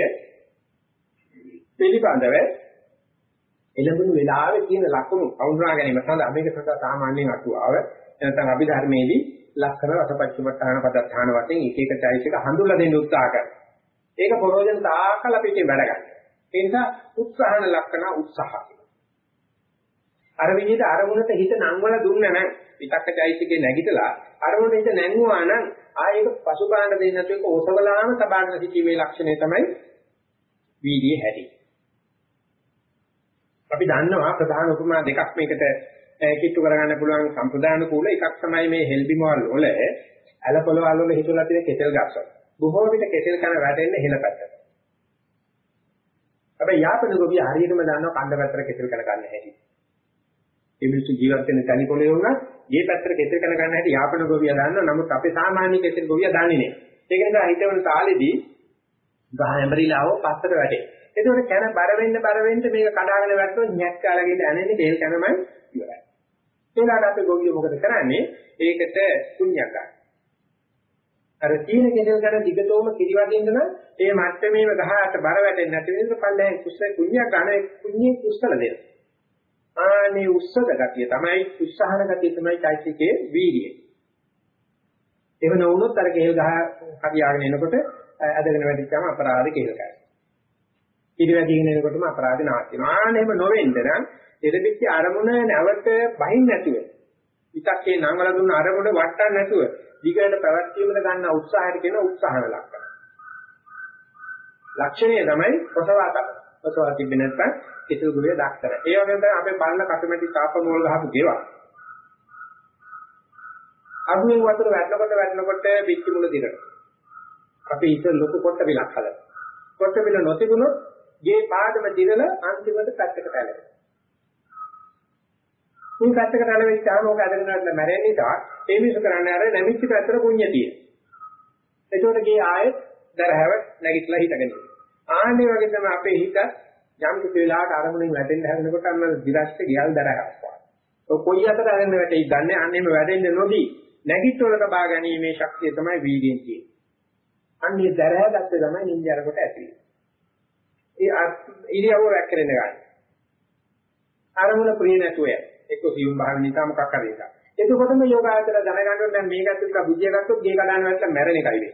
පිළිබඳව එළඹුණු වෙලාවේ තියෙන ලක්ෂණ වඳුනා ගැනීම සඳහා මේක සඳහා සාමාන්‍යයෙන් අටුවාව නැත්නම් අභිධර්මයේදී ලක්ෂණ රසපච්චමත්තාන පදත්තාන වශයෙන් එක එක චෛසික හඳුල්ලා දෙන්න උත්සාහ කරනවා. ඒක ප්‍රෝජන තාකල පිටින් වැඩ ගන්න. ඒ නිසා උත්සාහන ලක්ෂණ උත්සාහ. අර විදිහට අරමුණට හිත නංවල දුන්න නම් විතක්ක චෛසිකේ නැගිටලා අරමුණට හිත නැංගුවා නම් ආයෙක පසුබාහන දෙන්නේ නැතුව ඒක ඔසවලාම සබාගෙන සිටීමේ ලක්ෂණය තමයි වීර්යය හැටි. අපි දන්නවා ප්‍රධාන උපමා දෙකක් මේකට කිට්ටු කරගන්න පුළුවන් සම්ප්‍රදාන කූල එකක් තමයි මේ හෙල්බිමවල් වල ඇලපොළවල් වල හිතලා තියෙන කෙසෙල් ගස්වල. බොහෝ විට කෙසෙල් කන වැටෙන්නේ හෙල පැත්තට. හැබැයි යාපන ගොවිය හරියටම දන්නවා කණ්ඩ පැත්තට කෙසෙල් කන ගන්න හැටි. ඒ මිනිස්සු ජීවත් වෙන තනි පොළේ වුණා මේ පැත්තට කෙසෙල් කන ගන්න හැටි යාපන ගොවිය දන්නවා. නමුත් අපේ සාමාන්‍ය කෙසෙල් ගොවිය දන්නේ නැහැ. ඒක නිසා හිතවන තාලෙදී ගහ ඇඹරිලාව පස්සට වැටේ. ඒකෝට කන බර වෙන්න බර වෙන්න මේක කඩාගෙන වැටුනොත් ñැක් කාලගෙට ඇනෙන්නේ තේල් කනමයි ඉවරයි. ඒකට අපේ ගොවියෝ මොකද කරන්නේ? ඒකට කුණ්‍යක් ගන්න. අර තීන කෙසෙල් ගන්න දිගටම කිරිවදින්න නම් ඒ මට්ටමේම ගහකට බර වැටෙන්නේ නැති වෙනකොට පල්ලෙන් කුස්සේ කුණ්‍යක් ගන්න කුණ්‍යේ කුස්සල දෙනවා. ආනේ උස්සද ගතිය තමයි උස්සහන ගතිය තමයි චෛත්‍යකේ වීර්යය. එහෙම නොවුනොත් අර කෙහෙල් ගහ හදියාගෙන එනකොට ඇදගෙන වැටිච්චාම අපරාධ කෙහෙල් ගහයි. ඊට වැඩිගෙන එනකොටම අපරාධ නාස්ති වෙනවා. ආනේ එහෙම නොවෙන්න නම් එදෙපිච්ච අරමුණ නැවත බහින් නැතුව විතක්කේ නංවල දුන්න අරමුණ වටන්න නැතුව දිගට පැවැත්වීමට ගන්න උත්සාහයට කියන උත්සාහන ලක්ෂණ. ලක්ෂණය තමයි කොසවා තමයි. කොසවා තිබෙන්නේ නැත්නම් කිසිදු ගුලිය දක්තර. ඒ වගේම තමයි අපේ බලන කටුමැටි තාප මෝල් ගහපු දේවල්. අගුවෙන් වතුර වැටෙනකොට වැටෙනකොට පිටි මුල දිරනවා. අපි ඉතින් ලොකු කොට බිලක් හදලා. කොට බිල නොතිබුණොත් ගේ පාදම දිරලා අන්තිමට පැත්තකට ඇලෙනවා. මේ පැත්තකට ඇලෙවිච්චාම ඕක ඇදගෙන යන්න මැරෙන්න නිසා ඒ මිනිස්සු කරන්නේ අර නැමිච්ච පැත්තට කුණ්‍ය තියෙන. ඒකෝට ගේ ආයෙත් දරහැව නැගිටලා හිටගෙන. ආන්නේ වගේ තමයි අපේ හිත යම් කිසි වෙලාවකට අරමුණෙන් වැටෙන්න හැදෙනකොට අන්න දිරස්සේ ගියල් දරහැවක්. ඔය කොයි අතට අරගෙන වැටෙයි දන්නේ අන්නේම වැටෙන්නේ නොදී නැගිටවල තබා ගැනීමේ ශක්තිය තමයි වීර්යයෙන් තියෙන්නේ. අන්නේ දරහැගත්තේ තමයි නින්ජාරකට ඇති ඒ ඉරියව්ව වැක්කරෙන්න ගන්න. අරමුණ ප්‍රිය නැතුව එක්ක සියුම් භාව නිසා මොකක් හරි එකක්. එතකොටම යෝගාචර දැනගන්න දැන් මේකත් එක්ක බුද්ධිය ගත්තොත් ගේ කඩන වැටලා මැරෙන එකයි වෙන්නේ.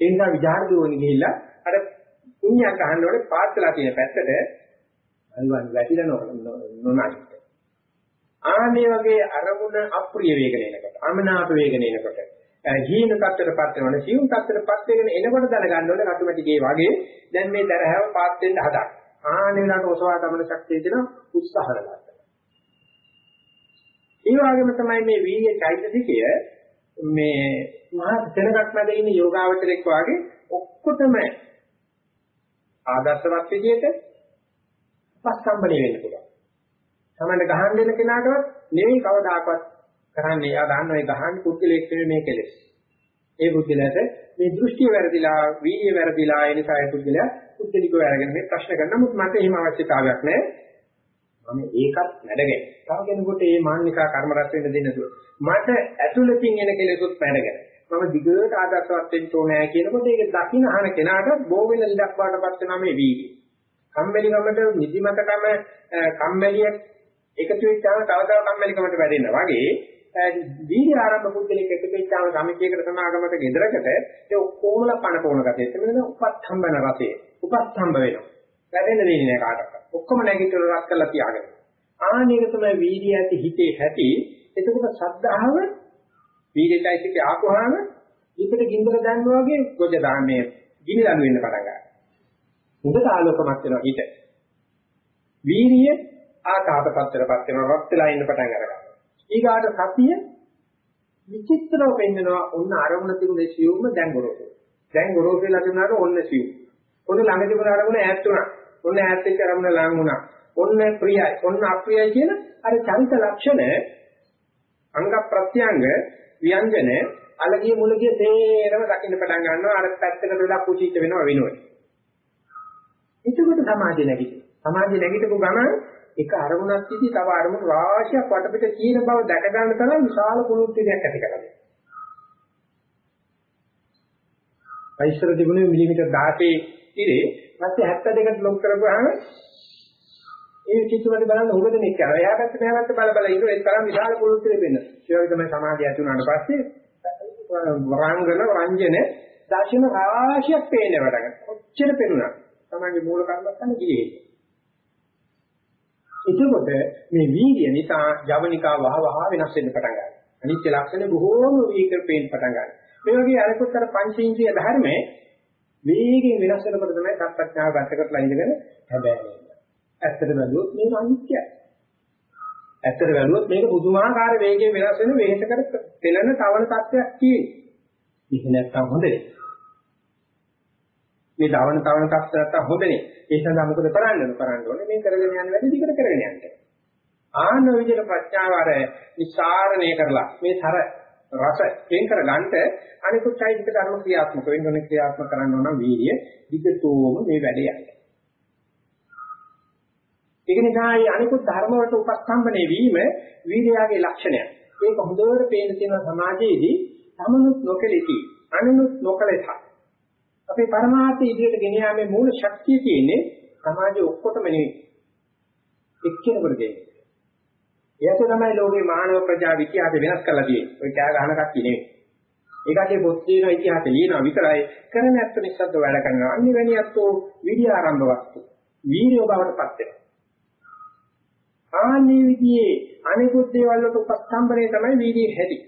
ඒ නිසා විචාර දුවගෙන ගිහිල්ලා අර කුණ්‍යක් ගහන්න ඕනේ පාත්ලා තියෙන පැත්තට අල්වන් වැටිලා නොනයි. ආන්නේ වගේ අරමුණ අප්‍රිය වේගන එනකොට අමනාප වේගන එනකොට හීන තත්ත්වයටපත් වෙනවනේ සියුම් තත්ත්වයටපත් වෙගෙන එනකොට දැනගන්න ඕනේ කටුමැටිගේ වගේ දැන් මේ දරහැව පාත් වෙන්න හදා. ආන්නේ වෙලාවට ඔසවා ගමන ශක්තිය දෙන උත්සාහ කරලා. ඒ වගේම තමයි මේ වීර්ය චෛතසිකය මේ මහා දෙනකට මැද ඉන්න යෝගාවචරෙක් වාගේ ඔක්කොටම ආදර්ශවත් විදියට පස්සම්බනේ වෙන්න පුළුවන්. සමහර ගහන් දෙන කෙනාටවත් නෙවෙයි කවදාකවත් කරන්නේ. එයා දන්නවා ඒ ගහන් පුද්ගලෙක් නෙවෙයි මේ කෙලෙස්. ඒ පුද්ගලයාට මේ දෘෂ්ටිය වැරදිලා, වීර්ය වැරදිලා ඒ නිසා ඒ පුද්ගලයා පුද්ගලිකව අරගෙන මේ ප්‍රශ්න කරන නමුත් මට එහෙම අවශ්‍යතාවයක් නැහැ. මම ඒකත් නැඩගෙන. තව කෙනෙකුට මේ මාන්නිකා කර්ම රැස් වෙන්න දෙන්න දුර. මට ඇතුළතින් එන කෙලෙසුත් නැඩගෙන. මම දිගට ආදර්ශවත් වෙන්න ඕනේ කියනකොට ඒක දකින්න අහන කෙනාට බෝ වෙන ලඩක් වඩපත් වෙනා මේ වීර්ය. කම්මැලිකමට නිදිමතකම කම්මැලිය එකතු වෙච්චාම තව තව කම්මැලිකමට වැඩෙනවා වගේ වීර්ය ආරම්භ පුද්ගලෙක් එකතු වෙච්චාම සමිතියකට සමාගමකට ගෙදරකට ඒ ඔක්කොමල පණ පොණ ගතිය. එතන උපස්තම්බන රසය. උපස්තම්බ වෙනවා. වැඩෙන්න දෙන්නේ නැහැ කාටවත්. ඔක්කොම නැගිටලා රත් කරලා තියාගෙන. ආනේක තමයි වීර්ය ඇති හිතේ ඇති. එතකොට සද්ධාව වීර්යයිසික ආපුවාම ඊපිට ගින්දර දැන්නා වගේ ගොජ දාන්නේ ගිනි දනු වෙන්න පටන් ගන්නවා. හොඳට ආලෝකමත් වෙනවා හිත. වීර්ය ආකාපපත්තරපත් වෙනවා රත් වෙලා ඉන්න පටන් ගන්නවා. ඊගාට සතිය විචිත්‍රව පෙන්නනවා ඔන්න අරමුණ තිබුණේ සියුම්ම දැන් ගොරෝසු. දැන් ගොරෝසු වෙලා තිබුණාට ඔන්න සියුම්. ඔන්න ළඟ තිබුණ අරමුණ ඈත් වුණා. ඔන්න ඈත් වෙච්ච අරමුණ ලඟ වුණා. ඔන්න ප්‍රියයි, ඔන්න අප්‍රියයි කියන අර චරිත ලක්ෂණ අංග ප්‍රත්‍යංග ව්‍යංජන අලගිය මුලගිය තේරම දකින්න පටන් ගන්නවා අර පැත්තකට වෙලා කුචිත වෙනවා වෙනුවට. එතකොට සමාධිය නැගිටිනවා. සමාධිය නැගිටපු ගමන් එක අරමුණක් තියදී තව අරමුණු රාශියක් වටපිට කීන බව දැක ගන්න තරම් විශාල කුණුත්තියක් ඇති කරගන්නවා. පයිස්තර තිබුණේ මිලිමීටර් 16 ඉරේ ඊපස්සේ 72කට ලොක් කරපුවාම ඒ චිත්තවල බලන්න උග දෙනෙක් යනවා. එයා පැත්ත මෙහා පැත්ත බල බල ඉන්න ඒ තරම් විශාල කුණුත්තියක් වෙන්න. ඒ වගේ තමයි සමාධිය ඇති වුණාට පස්සේ වරංගන රංජන දර්ශන රාශියක් පේන්න පටන් ගන්නවා. කොච්චර පෙනුණා. තමන්ගේ මූල කර්මස්ථාන ගියේ. එතකොට මේ වීර්ය නිසා ජවනිකා වහ වහ වෙනස් වෙන්න පටන් ගන්නවා. අනිත්‍ය ලක්ෂණ බොහෝම වීකර පේන්න පටන් ගන්නවා. මේ වගේ අනිකුත් අර පංචේන්ද්‍රිය ධර්මයේ වේගයෙන් වෙනස් වෙනකොට තමයි සත්‍යඥාව ගතකට ලයිදගෙන හැබැයි. ඇත්තට බැලුවොත් මේක අනිත්‍යයි. ඇත්තට බැලුවොත් මේක පුදුමාකාර වේගයෙන් වෙනස් වෙන වෙහෙස කර තෙලන තවන තත්ත්වයක් තියෙන්නේ. මේක නැත්තම් හොඳේ. මේ දවන තවන තත්ත්වයක් නැත්තම් හොඳනේ. ඒ සඳහා මොකද කරන්න ඕන කරන්න ඕනේ මේ කරගෙන යන වැඩි දිගට කරගෙන යන්න. ආන විදිහට ප්‍රඥාව අර විචාරණය කරලා මේ තර රස වෙන් කර ගන්නට අනිකුත් චෛත්‍ය ධර්ම ක්‍රියාත්මක වෙන්න ඕනේ ක්‍රියාත්මක කරන්න ඕන වීර්ය දිගටම මේ වැඩේ යන්න. ඒක නිසා මේ අනිකුත් ධර්ම වලට උපස්තම්භනේ වීම වීර්යාගේ ලක්ෂණයක්. ඒක හොඳට පේන තියෙන සමාජයේදී තමනුත් නොකෙලිති අනුනුත් නොකලෙත අපේ පරමාර්ථය ඉදිරියට ගෙන යාමේ මූල ශක්තිය තියෙන්නේ සමාජයේ ඔක්කොටම නෙවෙයි. එක්කෙනෙකුට දෙන්නේ. ඒක තමයි ලෝකේ මානව ප්‍රජා ඉතිහාසය වෙනස් කරලා තියෙන්නේ. ඔය කෑ ගහන කක්කි නෙවෙයි. ඒකගේ පොත් තියෙන ඉතිහාසය ලියනවා විතරයි කරන ඇත්ත නිසද්ද වැඩ කරනවා. අනිවැනි අත්ෝ විද්‍ය ආරම්භ වස්තු. වීර්යව බවට පත් වෙනවා. ආන්නේ විදිහේ අනිකුත් දේවල් වලට උපස්තම්භනේ තමයි වීර්යය හැටි.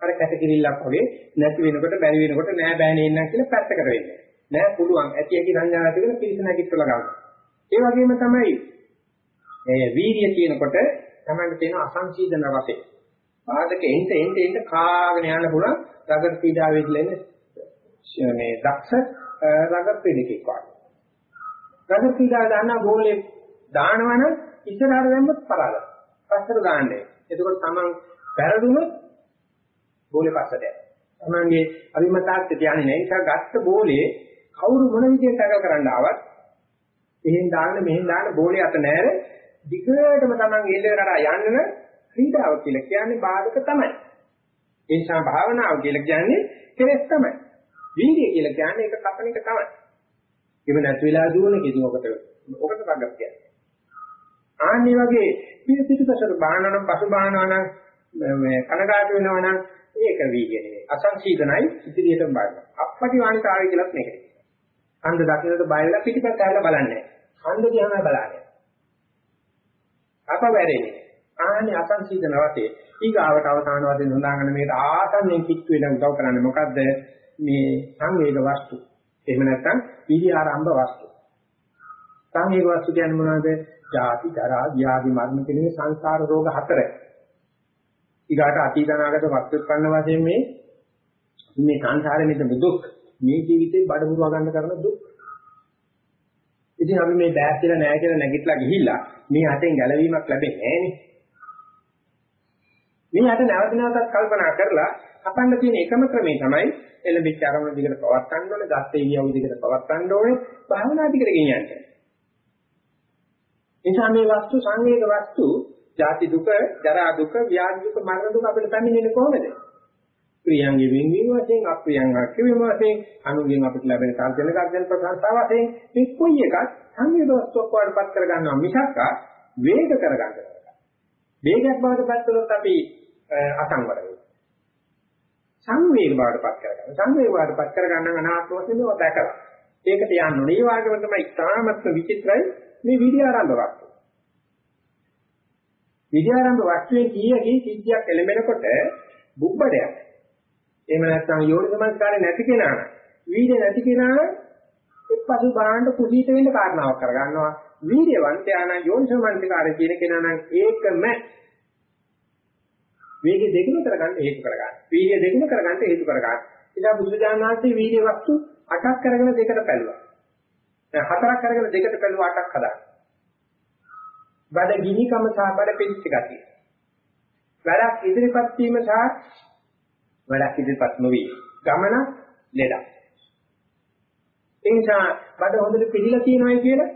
අර කැටකිරිල්ලක් වගේ නැති වෙනකොට බැරි වෙනකොට නෑ බෑනේ ඉන්නම් කියලා පැත්තකට වෙන්නේ. නෑ පුළුවන් ඇති ඇති සංඥා ඇති කරන පිළිස නැගිටලා ගන්න. ඒ වගේම තමයි මේ වීර්ය කියනකොට තමයි තියෙන අසංසීදන රසය. ආදක එන්ට එන්ට එන්ට කාගෙන යන්න පුළුවන් රගත් පීඩා වේදලෙන මේ දක්ෂ රගත් පීඩකෙක් වගේ. රගත් පීඩා දාන ගෝලේ දානවනම් ඉස්සරහට දැම්මත් පරාදයි. පස්සට දාන්නේ. එතකොට තමන් වැරදුනොත් බෝලේ පස්සට යනවා. තමන්ගේ අභිමතාර්ථ ධානය නිසා ගත්ත බෝලේ කවුරු මොන විදිහට ටැකල් කරන්න ආවත් එහෙන් දාන්න මෙහෙන් දාන්න බෝලේ අත නැර දිගටම තමන් එල්ලේ කරා යන්න ක්‍රීඩාව කියලා කියන්නේ බාධක තමයි. ඒ නිසා භාවනාව කියලා කියන්නේ කෙලෙස් තමයි. වීර්යය කියලා කියන්නේ ඒක කපන එක තමයි. ඉව නැති වෙලා දුවන කිසි ඔකට ඔකට වගක් කියන්නේ. ආන්නේ වගේ පිට පිටපසට බාහනනම් පසු බාහනනම් මේ කනගාටු වෙනවා නම් ඒක වීර්ය නෙවෙයි. අසංසීදනයි ඉදිරියට බලන. අපපටි වාණිකාවයි කියලාත් මේකයි. හන්ද දකින්නට බයලා පිටිපස්ස ඇවිල්ලා බලන්නේ. හන්ද දිහා බලන්නේ. අප වැරෙන්නේ. ආනේ අසංසීදන වතේ ඊගාවට අවසාන වශයෙන් හොඳාගෙන මේකට ආසන්නෙන් කිට්ටු වෙලා උදව් කරන්නේ මොකද්ද? මේ සංවේග වස්තු. එහෙම නැත්නම් විදි ආරම්භ වස්තු. සංවේග වස්තු කියන්නේ මොනවද? ජාති, ජරා, ව්‍යාධි, මරණ කියන සංසාර රෝග හතර. ඊගාට අතීත අනාගත වස්තුත්පන්න වශයෙන් මේ මේ සංසාරෙ මෙතන දුක් මේ ජීවිතේ බඩමුරුව ගන්න කරන දුක්. ඉතින් අපි මේ බෑස් කියලා නෑ කියලා නැගිටලා ගිහිල්ලා මේ හතෙන් ගැලවීමක් ලැබෙන්නේ නෑනේ. මේ හත නැවත නැවතත් කල්පනා කරලා අපන්න තියෙන එකම ක්‍රමේ තමයි එළඹිච්ච අරමුණ දිගට පවත් ගන්න ඕනේ, ගත්තේ ඉරියව් දිගට පවත් ගන්න ඕනේ, භාවනා දිගට ගෙනියන්න. එනිසා මේ වස්තු සංවේග වස්තු, ජාති දුක, ජරා දුක, ව්‍යාධි දුක, මරණ දුක අපිට පැමිණෙන්නේ කොහොමද? ප්‍රියංගේ වෙන්වීම වශයෙන්, අප්‍රියංග අක්‍රීම වශයෙන්, අනුගෙන් අපිට ලැබෙන කාර්යන කාර්යන ප්‍රසංසාව වශයෙන් මේ කොයි එකක් සංවේග වස්තුවක් වඩපත් කරගන්නවා මිසක් වේග කරගන්න බෑ. වේගයක් බවට පත් කළොත් අපි අසංවර වෙනවා. සංවේග බවටපත් කරගන්න. සංවේග බවටපත් කරගන්න අනාත්ම වශයෙන් මේවා දැකලා. ඒකට යන්න ඕනේ. ඒ වගේම තමයි ඉතාමත්ම විචිත්‍රයි මේ විද්‍ය ආරම්භ වස්තු. විද්‍ය ආරම්භ වස්තුවේ කීයකින් සිද්ධියක් එළඹෙනකොට බුබ්බඩයක්. එහෙම නැත්නම් යෝනිසමස්කාරය නැති කෙනා වීර්ය නැති කෙනා එක්පසු බාහන්න කුසීත වෙන්න කාරණාවක් කරගන්නවා. වීර්යවන්තයා නම් යෝනිසමස්කාරය කියන කෙනා නම් ඒකම වේගය දෙකම කරගන්න හේතු කරගන්න. වීර්ය දෙකම කරගන්න හේතු කරගන්න. ඉතින් බුදුජානනාංශයේ වීර්ය වස්තු 8ක් කරගෙන දෙකට පැළුවා. දැන් හතරක් කරගෙන දෙකට පැළුවා 8ක් හදා. බඩ ගිනිකම සහ බඩ පිච්ච ගතිය. වැඩක් ඉදිරිපත් වීම සහ වැඩක් ඉදිරිපත් නොවි. ගමන ලෙඩක්. ඒ නිසා බඩ හොඳට පිළිලා තියෙනවායි කියලා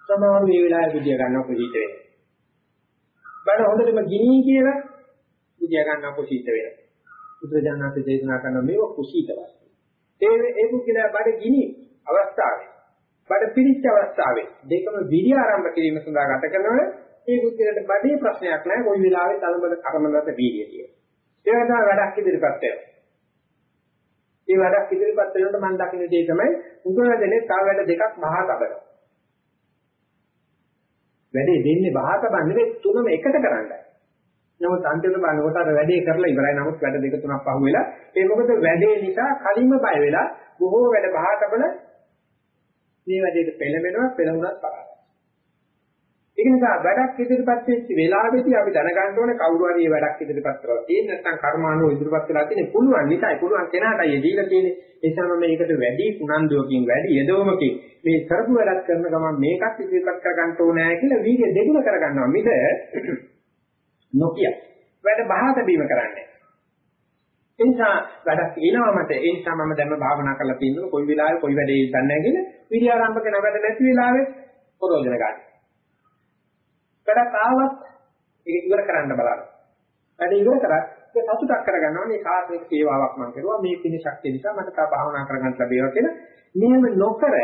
සමහර මේ වෙලාවේ විදිය ගන්න කොහොිට වෙන්නේ. බඩ හොඳටම ගිනි කියලා බුදියා ගන්න කුසීත වෙනවා. බුදුරජාණන්සේ දේශනා කරන මේව කුසීත වස්තු. ඒ ඒ පුද්ගලයා බඩ ගිනි අවස්ථාවේ බඩ පිරිච්ච අවස්ථාවේ දෙකම විරිය ආරම්භ කිරීම සඳහා ගත කරනවනේ ඒ පුද්ගලයාට බඩේ ප්‍රශ්නයක් නැහැ කොයි වෙලාවෙ තලබල කර්මලත වීර්යය කියන. ඒ වගේම වැඩක් ඉදිරිපත් වෙනවා. ඒ වැඩක් ඉදිරිපත් වෙනකොට මම දකින්න දේ තමයි උගලදෙනේ තව වැඩ දෙකක් මහා තබනවා. වැඩේ දෙන්නේ බහතබන් නෙවෙයි තුනම එකට කරන්නයි. නමුත් අන්තිමට බලනකොට අර වැඩේ කරලා ඉවරයි. නමුත් වැඩ දෙක තුනක් පහු වෙලා ඒ මොකද වැඩේ නිසා කලින්ම බය වෙලා බොහෝ වැඩ බහතබල මේ වැඩේට පෙළඹෙනවා පෙළඹුණත් පරාදයි. ඒක නිසා වැඩක් ඉදිරිපත් වෙච්ච වෙලාවෙදී අපි දැනගන්න ඕනේ කවුරු හරි මේ වැඩක් ඉදිරිපත් කරලා තියෙන නැත්නම් කර්මානුව ඉදිරිපත් කරලා තියෙන පුළුවන් නිසායි. පුළුවන් කෙනාටයි ඒ දීලා තියෙන්නේ. ඒ නිසා මේකට වැඩි උනන්දුවකින් වැඩි යදවමකින් මේ කරපු වැඩක් කරන ගමන් මේකත් ඉදිරිපත් කරගන්න ඕනේ කියලා වීර්ය දෙගුණ කරගන්නවා. මිස නොකිය. වැඩ බහත බීම කරන්නේ. ඒ නිසා වැඩක් එනවා මට. ඒ නිසා මම දැන් භාවනා කරලා තියෙනවා. කොයි වෙලාවෙ කොයි වැඩේ දන්නේ නැහැ කියලා. විරිය ආරම්භ කරන වැඩ නැති වෙලාවෙ පරෝජන ගන්න වැඩක් ආවත් ඒක ඉවර කරන්න බලන්න. වැඩ ඉවර කරා ඒක සතුටක් කරගන්නවා මේ සාසනික සේවාවක් මම කරුවා මේ පින ශක්තිය නිසා මට තා භාවනා කරගන්න ලැබේවා කියලා. මෙහෙම නොකර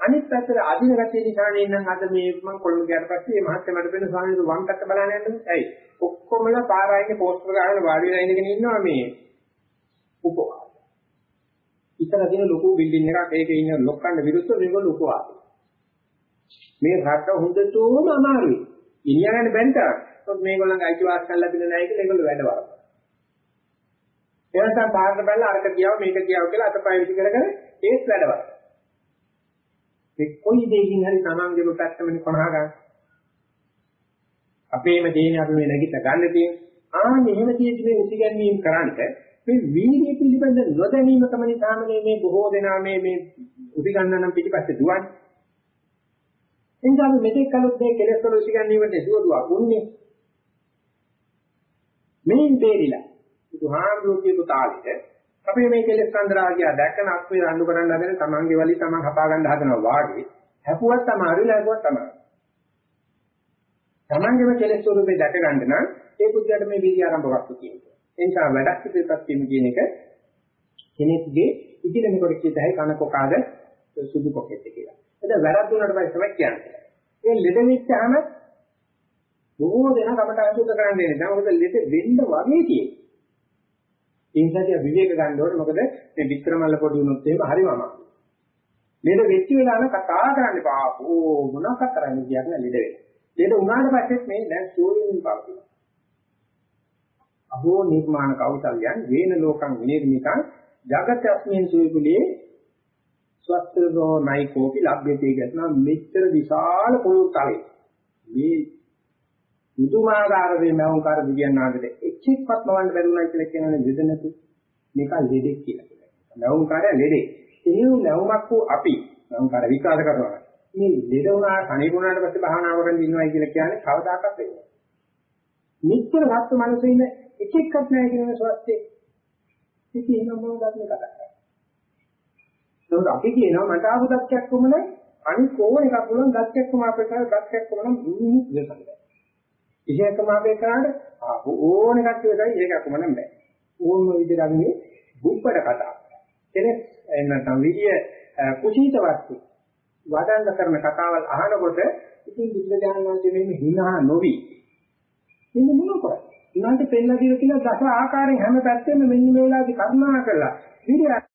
අනිත් පැත්තට අදින ගැටේ නිසා නේනම් අද මේ මම කොළඹ ගියාට පස්සේ මේ මහත්ය මට වෙන ස්වාමීන් වහන්සේ වම් පැත්ත බලන්න යන්නේ. ඇයි? ඔක්කොමලා පාරායිනේ පෝස්ටර් ගහගෙන වාඩි වෙලා ඉඳගෙන ඉන්නවා මේ උපවාස. ඉතල දින ලොකු බිල්ඩින් එකක් ඒකේ ඉන්න ලොක්කන්ට විරුද්ධව මේගොල්ලෝ උපවාස. මේ රට හොඳටම අමාරුයි. ඉනියගන්න බැරි තරම්. මොකද මේගොල්ලන්ගේ අයිතිවාසිකම් ලැබෙන්නේ නැහැ කියලා ඒගොල්ලෝ වැඩ වරන. ඒ නිසා පාරට බැලලා අරක ගියාව මේක ගියාව කියලා අතපය විසි කර කර ඒත් වැඩ වරන. මේ කොයි දෙයකින් හරි තමන්ගේම පැත්තමනේ කොනහ ගන්න. අපේම දේනේ අපි මේ නැගිට ගන්න තියෙන. ආ මෙහෙම තියෙදි මේ උසිගැන්වීම කරන්ට මේ වීර්ය පිළිබඳ නොදැනීම තමයි සාමනේ මේ බොහෝ දෙනා මේ මේ උසිගන්නනම් පිටිපස්සේ දුවන්නේ. එනිසා අපි මෙතෙක් කලොත් මේ කෙලෙස් වල උසිගැන්වීමට දුවදුවා උන්නේ. මේන් බේරිලා. බුදුහාමුදුරුවෝ කියපු තාලෙට අපි මේ කෙලෙස් සංදරාගිය දැක්කන අත්වේ රණ්ඩු කරන්න හදන තමන්ගේ වලි තමන් හපා ගන්න හදනවා වාගේ හැපුවත් තමයි ලැබුවත් තමයි. තමන්ගේම කෙලෙස් ස්වරූපේ දැක ගන්න නම් ඒ පුද්ගලයාට මේ විදි ආරම්භ වස්තු කියනවා. ඒ නිසා වැඩක් ඉදිරිපත් වීම කියන එක කෙනෙක්ගේ ඉදිරියෙනකොට කියතයි කන කොකාද සුදු පොකෙට් කියලා. එතන වැරද්දුනට පස්සේ තමයි කියන්නේ. ඒ ලෙඩ වෙච්චාම බොහෝ දෙනා කමට අසුද්ධ කරන්නේ නැහැ. මොකද ලෙඩ වෙන්න වගේ තියෙන්නේ. ඒ නිසා විවේක ගන්න ඕනේ. මොකද මේ වික්‍රමල්ල පොඩි වුණොත් එහෙම හරිම අමාරුයි. ලෙඩ වෙච්ච වෙලාවම කතා කරන්න එපා. ඕ මොනවක් කරන්නේ කියන්නේ ලෙඩ වෙන. ලෙඩ වුණාට පස්සෙත් මේ දැන් සෝයින් පාවිච්චි. අහෝ නිර්මාණ කෞසල්‍යයන් වේන ලෝකං විනිර්මිතං జగත්‍යස්මින් සුවිකුලේ ස්වස්තරෝ නයිකෝපි ලබ්ධති කියනවා මෙච්චර විශාල පොළොව තලේ මේ මුතුමාකාර වේ මෞංකාර දිව්‍යන් ආදිට එක්ෙක්වත් මවන්න බැරුණා කියලා කියනනේ දෙද නැතු මේක ලෙඩෙක් කියලා. මෞංකාරය ලෙඩෙක්. එහෙම නැවුමක් වූ අපි මෞංකාර විකාර කරනවා. මේ ලෙඩ වුණා කණිගුණාට පස්සේ භාවනා කරන් ඉන්නවා කියලා කියන්නේ කවදාකවත් වෙන්නේ නැහැ. මිත්‍ර සත්ත්ව මනසේ ඉන්න එක එක්කත් නැහැ කියන සත්‍යේ. ඉතින් එහෙනම් මොනවද මේ කතා කරන්නේ? ඒකත් අපි කියනවා මට ආපු දක්යක් කොමනේ අනිත් ඕන එකක් පුළුවන් දක්යක් කොම අපේ කරා දක්යක් කොම නම් ඉන්නේ ඉවසන්නේ. ඉහකම අපේ කරාට ආපු ඕන එකක් ඉවසයි ඒක කොම නම් බෑ. ඕන විදිහට අපි මේ බුබ්බඩ කතා. කෙනෙක් එන්නතම් විදිය කුසීත වස්තු වදංග කරන කතාවල් අහනකොට ඉතින් බුද්ධ ඥානවන්ත වෙන්නේ hina නොවි. මෙන්න මොන කරන්නේ? උනාට පෙන්නලා දීලා තියෙන දස ආකාරයෙන් හැම පැත්තෙම මෙන්න මේ වෙලාවේ කරුණා කළා. විදිය